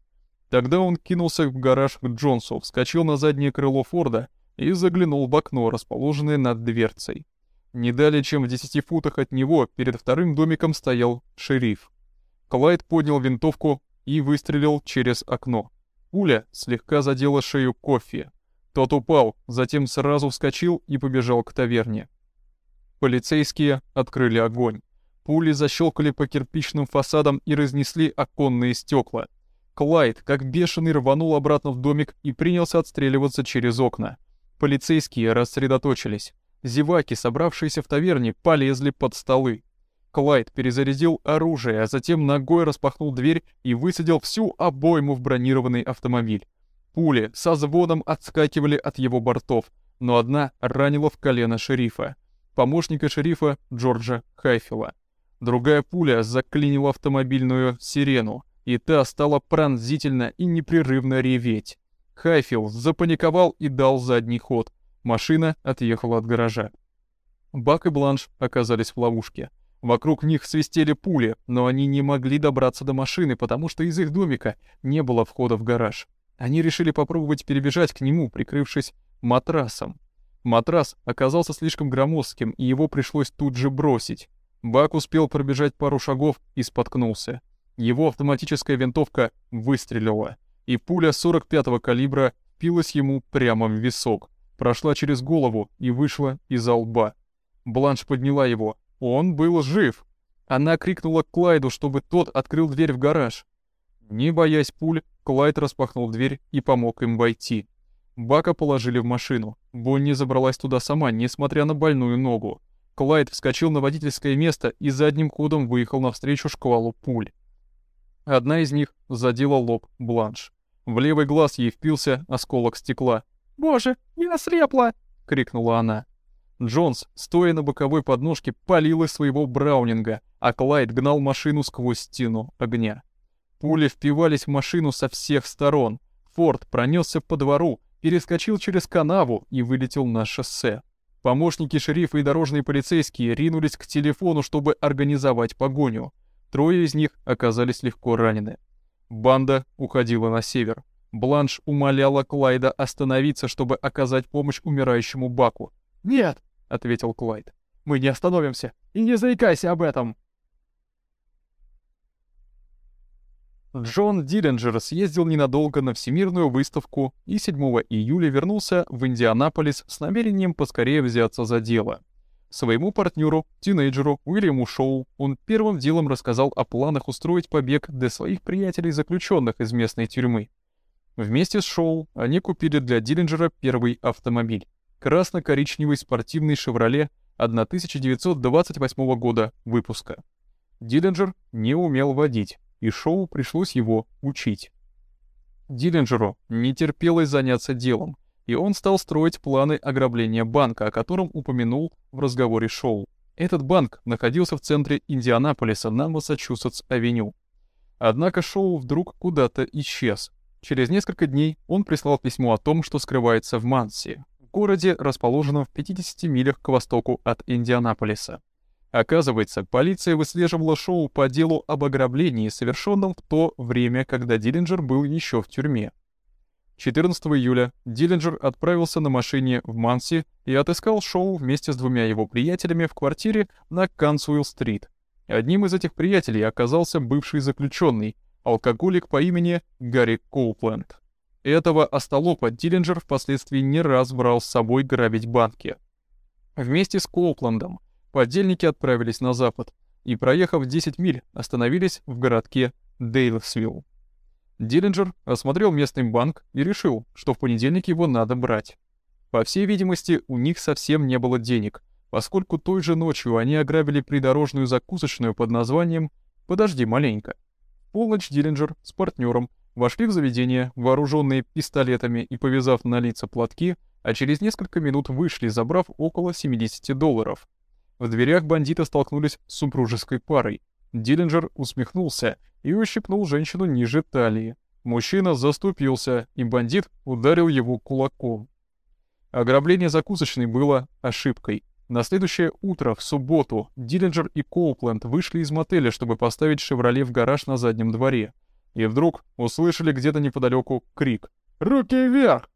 Тогда он кинулся в гараж к Джонсу, вскочил на заднее крыло Форда и заглянул в окно, расположенное над дверцей. Не далее, чем в десяти футах от него, перед вторым домиком стоял шериф. Клайд поднял винтовку и выстрелил через окно. Пуля слегка задела шею кофе. Тот упал, затем сразу вскочил и побежал к таверне. Полицейские открыли огонь. Пули защелкали по кирпичным фасадам и разнесли оконные стекла. Клайд, как бешеный, рванул обратно в домик и принялся отстреливаться через окна. Полицейские рассредоточились. Зеваки, собравшиеся в таверне, полезли под столы. Клайд перезарядил оружие, а затем ногой распахнул дверь и высадил всю обойму в бронированный автомобиль. Пули со звоном отскакивали от его бортов, но одна ранила в колено шерифа. Помощника шерифа Джорджа Хайфила. Другая пуля заклинила автомобильную сирену, и та стала пронзительно и непрерывно реветь. Хайфилл запаниковал и дал задний ход. Машина отъехала от гаража. Бак и Бланш оказались в ловушке. Вокруг них свистели пули, но они не могли добраться до машины, потому что из их домика не было входа в гараж. Они решили попробовать перебежать к нему, прикрывшись матрасом. Матрас оказался слишком громоздким, и его пришлось тут же бросить. Бак успел пробежать пару шагов и споткнулся. Его автоматическая винтовка выстрелила, и пуля 45-го калибра пилась ему прямо в висок, прошла через голову и вышла из лба. Бланш подняла его. Он был жив. Она крикнула Клайду, чтобы тот открыл дверь в гараж. Не боясь пуль, Клайд распахнул дверь и помог им войти. Бака положили в машину. Бонни забралась туда сама, несмотря на больную ногу. Клайд вскочил на водительское место и задним ходом выехал навстречу шквалу пуль. Одна из них задела лоб Бланш. В левый глаз ей впился осколок стекла. «Боже, я ослепла!» — крикнула она. Джонс, стоя на боковой подножке, палил из своего браунинга, а Клайд гнал машину сквозь стену огня. Пули впивались в машину со всех сторон. Форд пронесся по двору, перескочил через канаву и вылетел на шоссе. Помощники шерифа и дорожные полицейские ринулись к телефону, чтобы организовать погоню. Трое из них оказались легко ранены. Банда уходила на север. Бланш умоляла Клайда остановиться, чтобы оказать помощь умирающему Баку. «Нет», — ответил Клайд, — «мы не остановимся, и не заикайся об этом». Джон Диллинджер съездил ненадолго на Всемирную выставку и 7 июля вернулся в Индианаполис с намерением поскорее взяться за дело. Своему партнеру, тинейджеру Уильяму Шоу, он первым делом рассказал о планах устроить побег для своих приятелей-заключенных из местной тюрьмы. Вместе с Шоу они купили для Диллинджера первый автомобиль — красно-коричневый спортивный «Шевроле» 1928 года выпуска. Диллинджер не умел водить, и Шоу пришлось его учить. Диллинджеру не терпелось заняться делом, и он стал строить планы ограбления банка, о котором упомянул в разговоре Шоу. Этот банк находился в центре Индианаполиса на Массачусетс-авеню. Однако Шоу вдруг куда-то исчез. Через несколько дней он прислал письмо о том, что скрывается в Манси, городе, расположенном в 50 милях к востоку от Индианаполиса. Оказывается, полиция выслеживала Шоу по делу об ограблении, совершенном в то время, когда Диллинджер был еще в тюрьме. 14 июля Диллинджер отправился на машине в Манси и отыскал Шоу вместе с двумя его приятелями в квартире на Кансуэлл-стрит. Одним из этих приятелей оказался бывший заключенный, алкоголик по имени Гарри Коупленд. Этого остолопа Диллинджер впоследствии не раз брал с собой грабить банки. Вместе с Коуплендом Подельники отправились на запад и, проехав 10 миль, остановились в городке Дейлсвилл. Диллинджер осмотрел местный банк и решил, что в понедельник его надо брать. По всей видимости, у них совсем не было денег, поскольку той же ночью они ограбили придорожную закусочную под названием «Подожди маленько». В полночь Диллинджер с партнером вошли в заведение, вооруженные пистолетами и повязав на лица платки, а через несколько минут вышли, забрав около 70 долларов. В дверях бандиты столкнулись с супружеской парой. Диллинджер усмехнулся и ущипнул женщину ниже талии. Мужчина заступился, и бандит ударил его кулаком. Ограбление закусочной было ошибкой. На следующее утро, в субботу, Диллинджер и Коупленд вышли из мотеля, чтобы поставить «Шевроле» в гараж на заднем дворе. И вдруг услышали где-то неподалеку крик «Руки вверх!»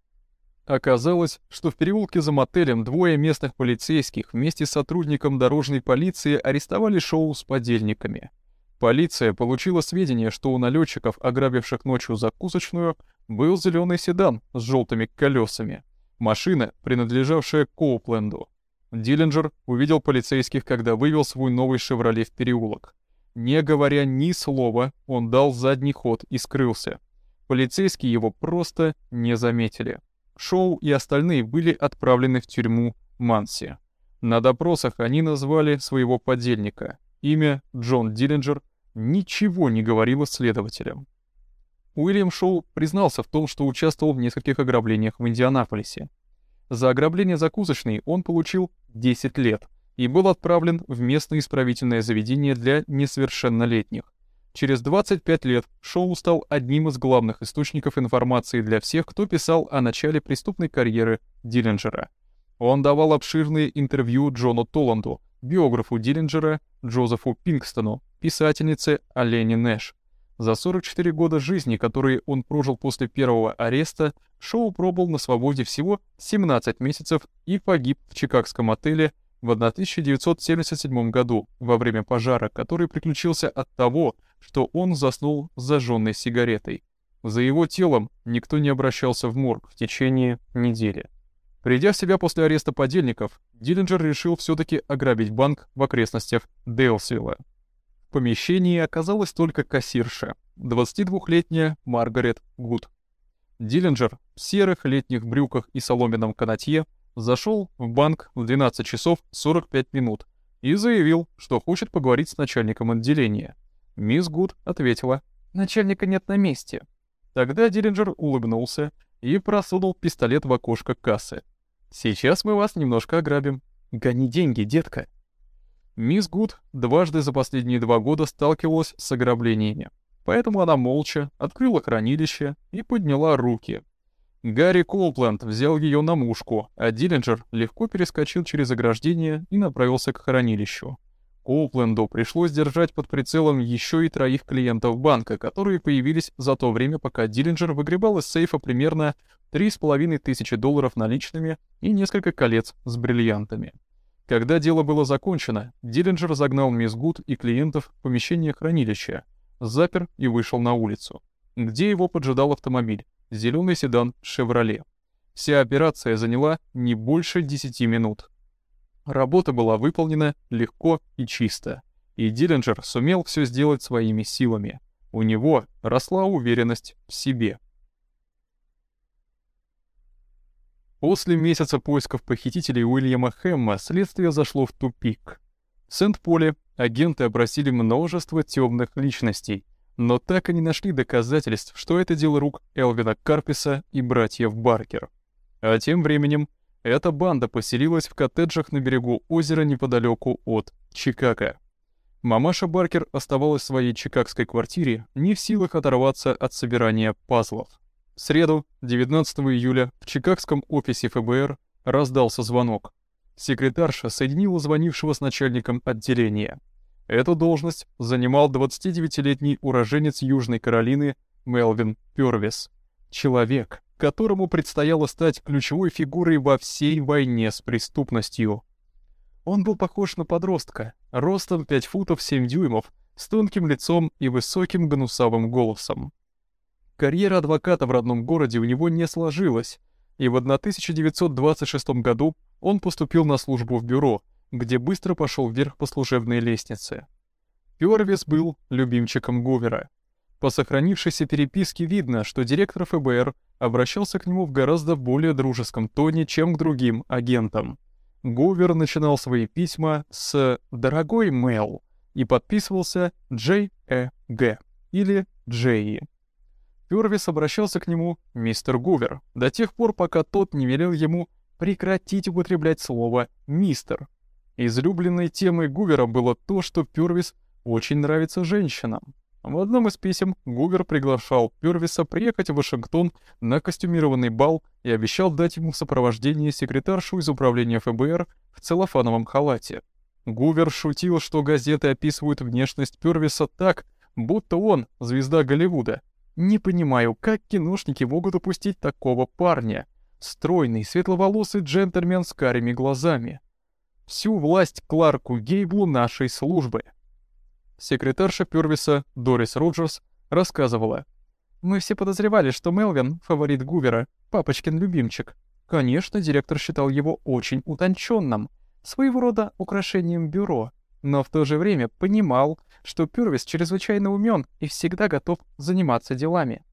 Оказалось, что в переулке за мотелем двое местных полицейских вместе с сотрудником дорожной полиции арестовали Шоу с подельниками. Полиция получила сведения, что у налетчиков, ограбивших ночью закусочную, был зеленый седан с желтыми колесами. Машина, принадлежавшая Коупленду. Диллинджер увидел полицейских, когда вывел свой новый «Шевроле» в переулок. Не говоря ни слова, он дал задний ход и скрылся. Полицейские его просто не заметили. Шоу и остальные были отправлены в тюрьму Манси. На допросах они назвали своего подельника. Имя Джон Диллинджер ничего не говорило следователям. Уильям Шоу признался в том, что участвовал в нескольких ограблениях в Индианаполисе. За ограбление закусочной он получил 10 лет и был отправлен в местное исправительное заведение для несовершеннолетних. Через 25 лет Шоу стал одним из главных источников информации для всех, кто писал о начале преступной карьеры Диллинджера. Он давал обширные интервью Джону Толланду, биографу Диллинджера, Джозефу Пинкстону, писательнице Олене Нэш. За 44 года жизни, которые он прожил после первого ареста, Шоу пробыл на свободе всего 17 месяцев и погиб в чикагском отеле в 1977 году во время пожара, который приключился от того, что он заснул с зажженной сигаретой. За его телом никто не обращался в морг в течение недели. Придя в себя после ареста подельников, Диллинджер решил все-таки ограбить банк в окрестностях Дейлсвилла. В помещении оказалась только кассирша, 22-летняя Маргарет Гуд. Диллинджер в серых летних брюках и соломенном канатье зашел в банк в 12 часов 45 минут и заявил, что хочет поговорить с начальником отделения. Мисс Гуд ответила, «Начальника нет на месте». Тогда Диллинджер улыбнулся и просунул пистолет в окошко кассы. «Сейчас мы вас немножко ограбим. Гони деньги, детка». Мисс Гуд дважды за последние два года сталкивалась с ограблениями, поэтому она молча открыла хранилище и подняла руки, Гарри Колпланд взял ее на мушку, а Диллинджер легко перескочил через ограждение и направился к хранилищу. Коупленду пришлось держать под прицелом еще и троих клиентов банка, которые появились за то время, пока Диллинджер выгребал из сейфа примерно 3,5 тысячи долларов наличными и несколько колец с бриллиантами. Когда дело было закончено, Диллинджер загнал мисс Гуд и клиентов в помещение хранилища, запер и вышел на улицу, где его поджидал автомобиль, зеленый седан «Шевроле». Вся операция заняла не больше 10 минут. Работа была выполнена легко и чисто, и Диллинджер сумел все сделать своими силами. У него росла уверенность в себе. После месяца поисков похитителей Уильяма Хэмма следствие зашло в тупик. В Сент-Поле агенты опросили множество темных личностей, но так и не нашли доказательств, что это дело рук Элвина Карписа и братьев Баркер. А тем временем эта банда поселилась в коттеджах на берегу озера неподалеку от Чикаго. Мамаша Баркер оставалась в своей чикагской квартире, не в силах оторваться от собирания пазлов. В среду, 19 июля, в чикагском офисе ФБР раздался звонок. Секретарша соединила звонившего с начальником отделения. Эту должность занимал 29-летний уроженец Южной Каролины Мелвин Пёрвис. Человек, которому предстояло стать ключевой фигурой во всей войне с преступностью. Он был похож на подростка, ростом 5 футов 7 дюймов, с тонким лицом и высоким гнусавым голосом. Карьера адвоката в родном городе у него не сложилась, и в 1926 году он поступил на службу в бюро, где быстро пошел вверх по служебной лестнице. Пёрвис был любимчиком Гувера. По сохранившейся переписке видно, что директор ФБР обращался к нему в гораздо более дружеском тоне, чем к другим агентам. Гувер начинал свои письма с «Дорогой Мэл» и подписывался Джей Э. Г. или Джейи. Пёрвис обращался к нему «Мистер Гувер» до тех пор, пока тот не велел ему прекратить употреблять слово «мистер». Излюбленной темой Гувера было то, что Пёрвис очень нравится женщинам. В одном из писем Гувер приглашал Пёрвиса приехать в Вашингтон на костюмированный бал и обещал дать ему в сопровождении секретаршу из управления ФБР в целлофановом халате. Гувер шутил, что газеты описывают внешность Пёрвиса так, будто он — звезда Голливуда. Не понимаю, как киношники могут упустить такого парня. Стройный, светловолосый джентльмен с карими глазами. Всю власть Кларку Гейблу нашей службы — Секретарша Пёрвиса Дорис Роджерс рассказывала. «Мы все подозревали, что Мелвин — фаворит Гувера, папочкин любимчик. Конечно, директор считал его очень утонченным, своего рода украшением бюро, но в то же время понимал, что Пёрвис чрезвычайно умен и всегда готов заниматься делами.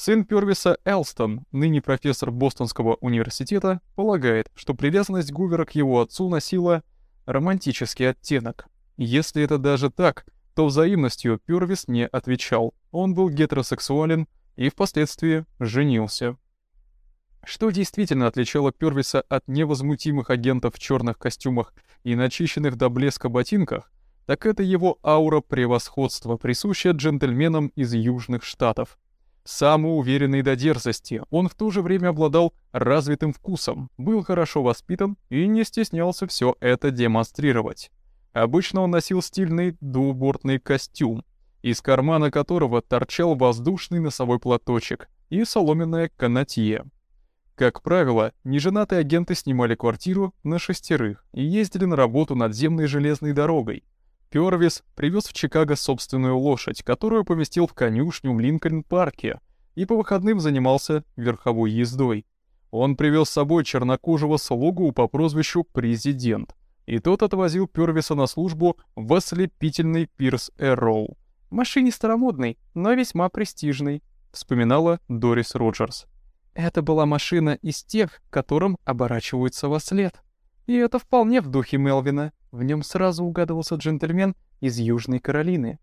Сын Пёрвиса Элстон, ныне профессор Бостонского университета, полагает, что привязанность Гувера к его отцу носила романтический оттенок. Если это даже так, то взаимностью Пёрвис не отвечал. Он был гетеросексуален и впоследствии женился. Что действительно отличало Пёрвиса от невозмутимых агентов в черных костюмах и начищенных до блеска ботинках, так это его аура превосходства, присущая джентльменам из Южных Штатов. Самоуверенный до дерзости, он в то же время обладал развитым вкусом, был хорошо воспитан и не стеснялся все это демонстрировать. Обычно он носил стильный двубортный костюм, из кармана которого торчал воздушный носовой платочек и соломенное канатье. Как правило, неженатые агенты снимали квартиру на шестерых и ездили на работу надземной железной дорогой. Пёрвис привез в Чикаго собственную лошадь, которую поместил в конюшню в Линкольн-парке и по выходным занимался верховой ездой. Он привез с собой чернокожего слугу по прозвищу «Президент», и тот отвозил Пёрвиса на службу в ослепительный пирс Эрроу. «Машине старомодной, но весьма престижной», — вспоминала Дорис Роджерс. Это была машина из тех, которым оборачиваются во след. И это вполне в духе Мелвина. В нем сразу угадывался джентльмен из Южной Каролины.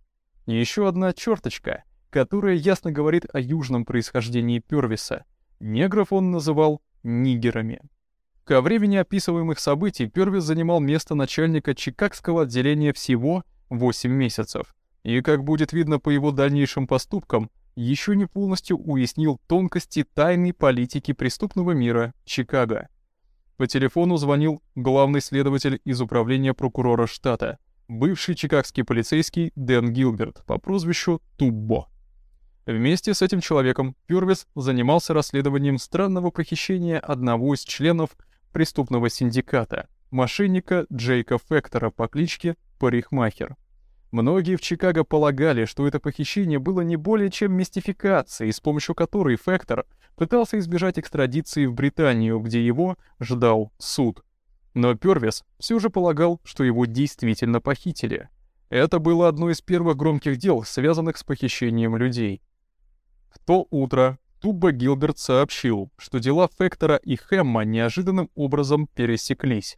Еще одна черточка, которая ясно говорит о южном происхождении Пёрвиса. Негров он называл нигерами. Ко времени описываемых событий Пёрвис занимал место начальника Чикагского отделения всего 8 месяцев, и, как будет видно по его дальнейшим поступкам, еще не полностью уяснил тонкости тайной политики преступного мира Чикаго. По телефону звонил главный следователь из управления прокурора штата, бывший чикагский полицейский Дэн Гилберт по прозвищу Туббо. Вместе с этим человеком Пёрвис занимался расследованием странного похищения одного из членов преступного синдиката, мошенника Джейка Фектора по кличке Парикмахер. Многие в Чикаго полагали, что это похищение было не более чем мистификацией, с помощью которой Фектор пытался избежать экстрадиции в Британию, где его ждал суд. Но Пёрвис все же полагал, что его действительно похитили. Это было одно из первых громких дел, связанных с похищением людей. В то утро Тубба Гилберт сообщил, что дела Фектора и Хэмма неожиданным образом пересеклись.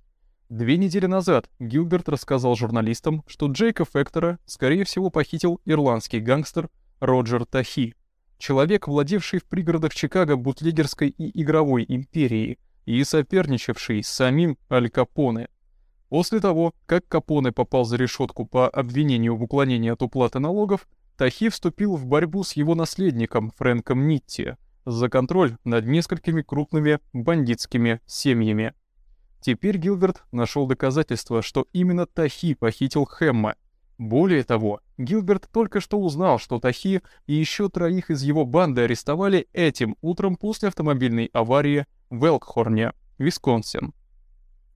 Две недели назад Гилберт рассказал журналистам, что Джейка Фектора, скорее всего, похитил ирландский гангстер Роджер Тахи, человек, владевший в пригородах Чикаго бутлегерской и игровой империей и соперничавший с самим Аль Капоне. После того, как Капоне попал за решетку по обвинению в уклонении от уплаты налогов, Тахи вступил в борьбу с его наследником Фрэнком Нитти за контроль над несколькими крупными бандитскими семьями. Теперь Гилберт нашел доказательства, что именно Тахи похитил Хэмма. Более того, Гилберт только что узнал, что Тахи и еще троих из его банды арестовали этим утром после автомобильной аварии в Элкхорне, Висконсин.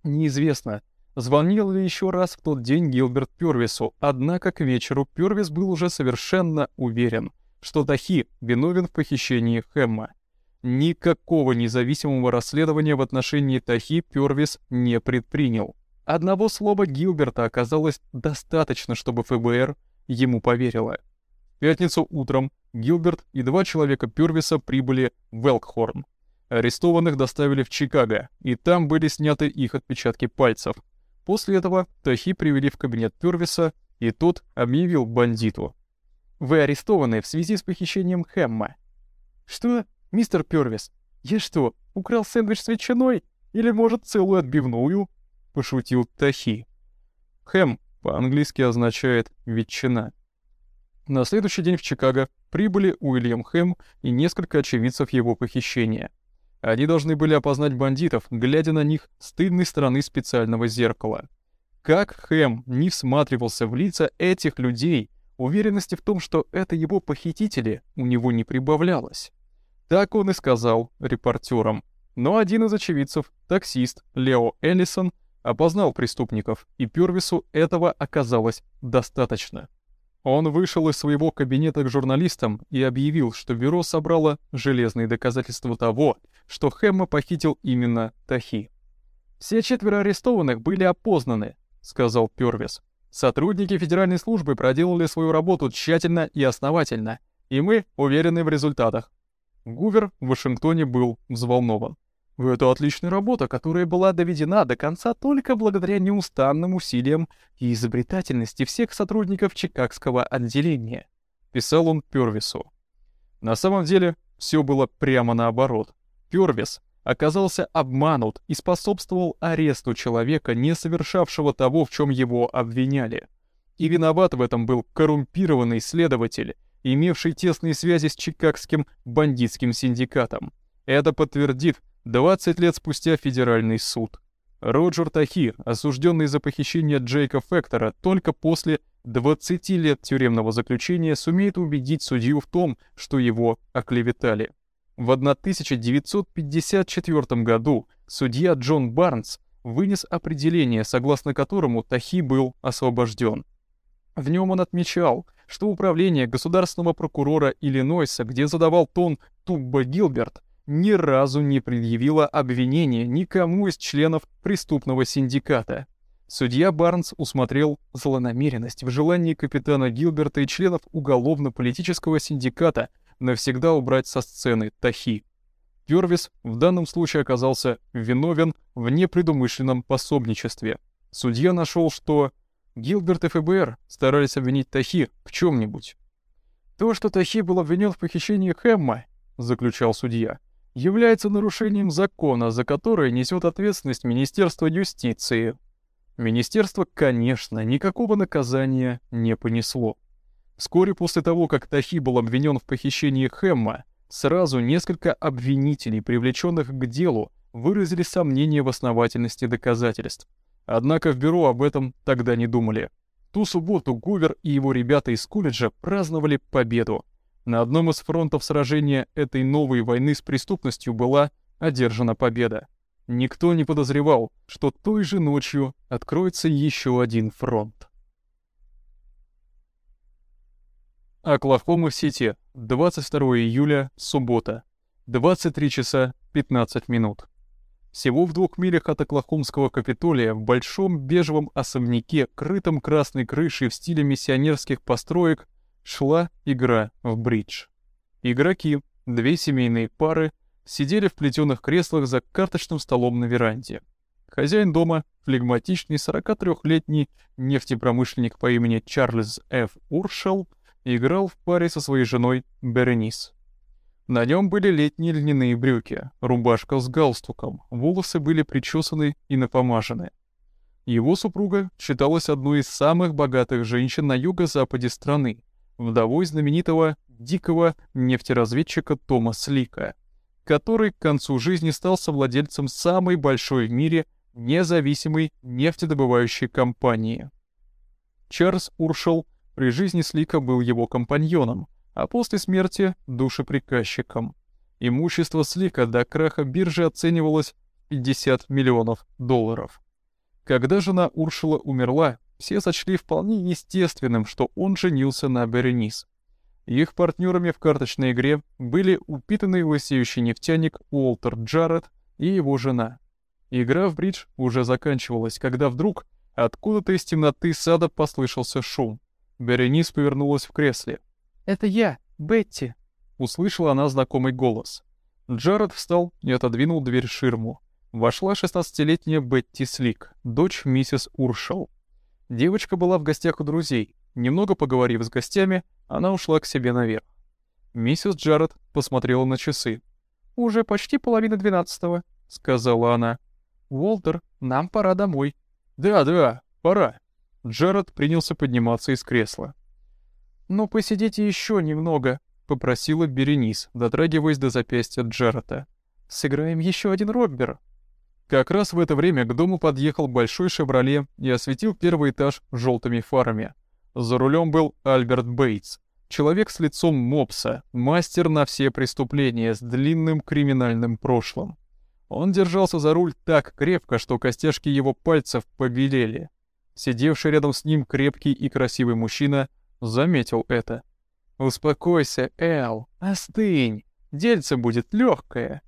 Неизвестно, звонил ли еще раз в тот день Гилберт Пёрвису, однако к вечеру Пёрвис был уже совершенно уверен, что Тахи виновен в похищении Хэмма. Никакого независимого расследования в отношении Тахи Пёрвис не предпринял. Одного слова Гилберта оказалось достаточно, чтобы ФБР ему поверило. В пятницу утром Гилберт и два человека Пёрвиса прибыли в Элкхорн. Арестованных доставили в Чикаго, и там были сняты их отпечатки пальцев. После этого Тахи привели в кабинет Пёрвиса, и тот объявил бандиту. «Вы арестованы в связи с похищением Хэмма». «Что?» «Мистер Пёрвис, я что, украл сэндвич с ветчиной? Или, может, целую отбивную?» — пошутил Тахи. «Хэм» по-английски означает «ветчина». На следующий день в Чикаго прибыли Уильям Хэм и несколько очевидцев его похищения. Они должны были опознать бандитов, глядя на них с тыльной стороны специального зеркала. Как Хэм не всматривался в лица этих людей, уверенности в том, что это его похитители, у него не прибавлялось. Так он и сказал репортерам. Но один из очевидцев, таксист Лео Эллисон, опознал преступников, и Пёрвису этого оказалось достаточно. Он вышел из своего кабинета к журналистам и объявил, что бюро собрало железные доказательства того, что Хэмма похитил именно Тахи. «Все четверо арестованных были опознаны», — сказал Пёрвис. «Сотрудники федеральной службы проделали свою работу тщательно и основательно, и мы уверены в результатах. Гувер в Вашингтоне был взволнован. Это отличная работа, которая была доведена до конца только благодаря неустанным усилиям и изобретательности всех сотрудников Чикагского отделения, писал он Пёрвису. На самом деле, все было прямо наоборот. Пёрвис оказался обманут и способствовал аресту человека, не совершавшего того, в чем его обвиняли. И виноват в этом был коррумпированный следователь, имевший тесные связи с Чикагским бандитским синдикатом. Это подтвердит 20 лет спустя федеральный суд. Роджер Тахи, осужденный за похищение Джейка Фектора, только после 20 лет тюремного заключения сумеет убедить судью в том, что его оклеветали. В 1954 году судья Джон Барнс вынес определение, согласно которому Тахи был освобожден. В нем он отмечал, что управление государственного прокурора Иллинойса, где задавал тон Тубба Гилберт, ни разу не предъявило обвинения никому из членов преступного синдиката. Судья Барнс усмотрел злонамеренность в желании капитана Гилберта и членов уголовно-политического синдиката навсегда убрать со сцены Тахи. Пёрвис в данном случае оказался виновен в непредумышленном пособничестве. Судья нашел, что Гилберт и ФБР старались обвинить Тахи в чем-нибудь. «То, что Тахи был обвинен в похищении Хэмма», — заключал судья, — «является нарушением закона, за которое несет ответственность Министерство юстиции». Министерство, конечно, никакого наказания не понесло. Вскоре после того, как Тахи был обвинен в похищении Хэмма, сразу несколько обвинителей, привлеченных к делу, выразили сомнения в основательности доказательств. Однако в бюро об этом тогда не думали. Ту субботу Гувер и его ребята из колледжа праздновали победу. На одном из фронтов сражения этой новой войны с преступностью была одержана победа. Никто не подозревал, что той же ночью откроется еще один фронт. Оклахома-Сити, 22 июля, суббота, 23 часа 15 минут. Всего в двух милях от Оклахомского Капитолия, в большом бежевом особняке, крытом красной крышей в стиле миссионерских построек, шла игра в бридж. Игроки, две семейные пары, сидели в плетеных креслах за карточным столом на веранде. Хозяин дома, флегматичный 43-летний нефтепромышленник по имени Чарльз Ф. Уршел, играл в паре со своей женой Беренис. На нем были летние льняные брюки, рубашка с галстуком, волосы были причесаны и напомажены. Его супруга считалась одной из самых богатых женщин на юго-западе страны, вдовой знаменитого дикого нефтеразведчика Тома Слика, который к концу жизни стал совладельцем самой большой в мире независимой нефтедобывающей компании. Чарльз Уршел при жизни Слика был его компаньоном, а после смерти — душеприказчиком. Имущество Слика до краха биржи оценивалось в 50 миллионов долларов. Когда жена Уршила умерла, все сочли вполне естественным, что он женился на Беренис. Их партнерами в карточной игре были упитанный лысеющий нефтяник Уолтер Джаред и его жена. Игра в бридж уже заканчивалась, когда вдруг откуда-то из темноты сада послышался шум. Беренис повернулась в кресле. «Это я, Бетти», — услышала она знакомый голос. Джаред встал и отодвинул дверь ширму. Вошла шестнадцатилетняя Бетти Слик, дочь миссис Уршел. Девочка была в гостях у друзей. Немного поговорив с гостями, она ушла к себе наверх. Миссис Джаред посмотрела на часы. «Уже почти половина двенадцатого», — сказала она. «Уолтер, нам пора домой». «Да, да, пора». Джаред принялся подниматься из кресла. «Ну, посидите еще немного», — попросила Беренис, дотрагиваясь до запястья Джареда. «Сыграем еще один роббер». Как раз в это время к дому подъехал большой «Шевроле» и осветил первый этаж желтыми фарами. За рулем был Альберт Бейтс, человек с лицом мопса, мастер на все преступления с длинным криминальным прошлым. Он держался за руль так крепко, что костяшки его пальцев побелели. Сидевший рядом с ним крепкий и красивый мужчина заметил это. «Успокойся, Эл, остынь, дельце будет легкое».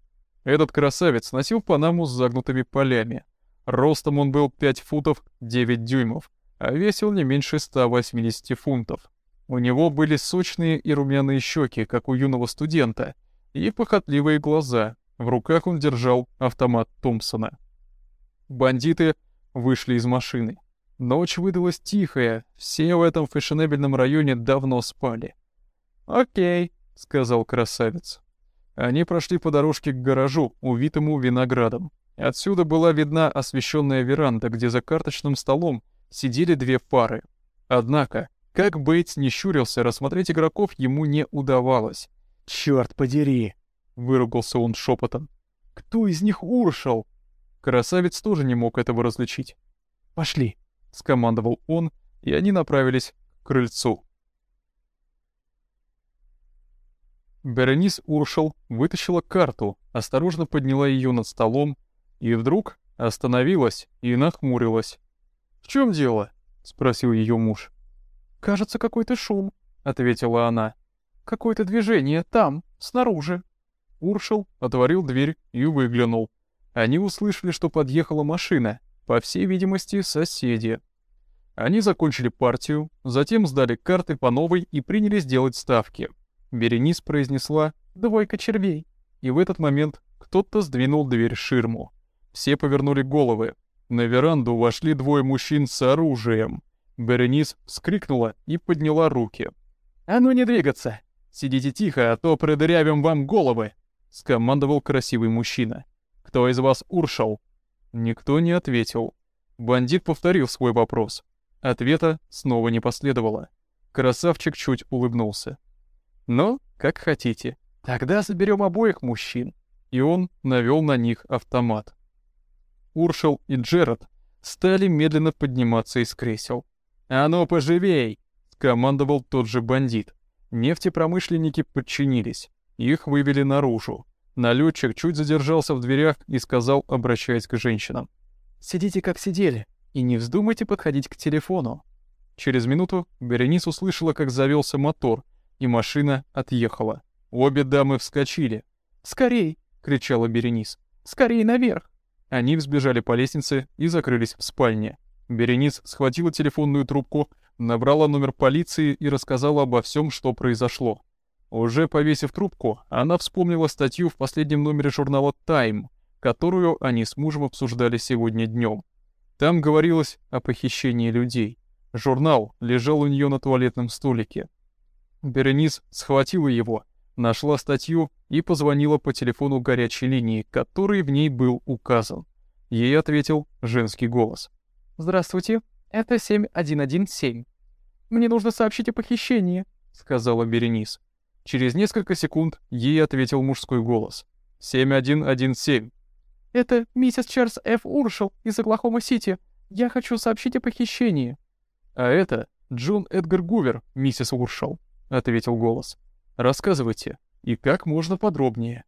Этот красавец носил панаму с загнутыми полями. Ростом он был 5 футов 9 дюймов, а весил не меньше 180 фунтов. У него были сочные и румяные щеки, как у юного студента, и похотливые глаза, в руках он держал автомат Томпсона. Бандиты вышли из машины. Ночь выдалась тихая, все в этом фешенебельном районе давно спали. «Окей», — сказал красавец. Они прошли по дорожке к гаражу, увитому виноградом. Отсюда была видна освещенная веранда, где за карточным столом сидели две пары. Однако, как Бейтс не щурился, рассмотреть игроков ему не удавалось. «Чёрт подери!» — выругался он шепотом. «Кто из них Уршел?» Красавец тоже не мог этого различить. «Пошли», — скомандовал он, и они направились к крыльцу. Беренис Уршел вытащила карту, осторожно подняла ее над столом и вдруг остановилась и нахмурилась. «В чем дело?» — спросил ее муж. «Кажется, какой-то шум», — ответила она. «Какое-то движение там, снаружи». Уршел отворил дверь и выглянул. Они услышали, что подъехала машина, по всей видимости, соседи. Они закончили партию, затем сдали карты по новой и принялись делать ставки. Беренис произнесла «двойка червей», и в этот момент кто-то сдвинул дверь ширму. Все повернули головы. На веранду вошли двое мужчин с оружием. Беренис вскрикнула и подняла руки. «А ну не двигаться! Сидите тихо, а то продырявим вам головы!» — скомандовал красивый мужчина. «Кто из вас уршал?» Никто не ответил. Бандит повторил свой вопрос. Ответа снова не последовало. Красавчик чуть улыбнулся. «Ну, как хотите. Тогда заберем обоих мужчин». И он навел на них автомат. Уршел и Джеред стали медленно подниматься из кресел. «А ну, поживей!» — скомандовал тот же бандит. Нефтепромышленники подчинились. Их вывели наружу. Налетчик чуть задержался в дверях и сказал, обращаясь к женщинам. «Сидите, как сидели, и не вздумайте подходить к телефону». Через минуту Беренис услышала, как завелся мотор, и машина отъехала. Обе дамы вскочили. «Скорей!» — кричала Беренис. «Скорей наверх!» Они взбежали по лестнице и закрылись в спальне. Беренис схватила телефонную трубку, набрала номер полиции и рассказала обо всем, что произошло. Уже повесив трубку, она вспомнила статью в последнем номере журнала «Тайм», которую они с мужем обсуждали сегодня днем. Там говорилось о похищении людей. Журнал лежал у нее на туалетном столике. Беренис схватила его, нашла статью и позвонила по телефону горячей линии, который в ней был указан. Ей ответил женский голос. «Здравствуйте, это 7117. Мне нужно сообщить о похищении», — сказала Беренис. Через несколько секунд ей ответил мужской голос. «7117». «Это миссис Чарльз Ф. Уршел из Оклахома-Сити. Я хочу сообщить о похищении». «А это Джон Эдгар Гувер, миссис Уршел», — ответил голос. «Рассказывайте, и как можно подробнее».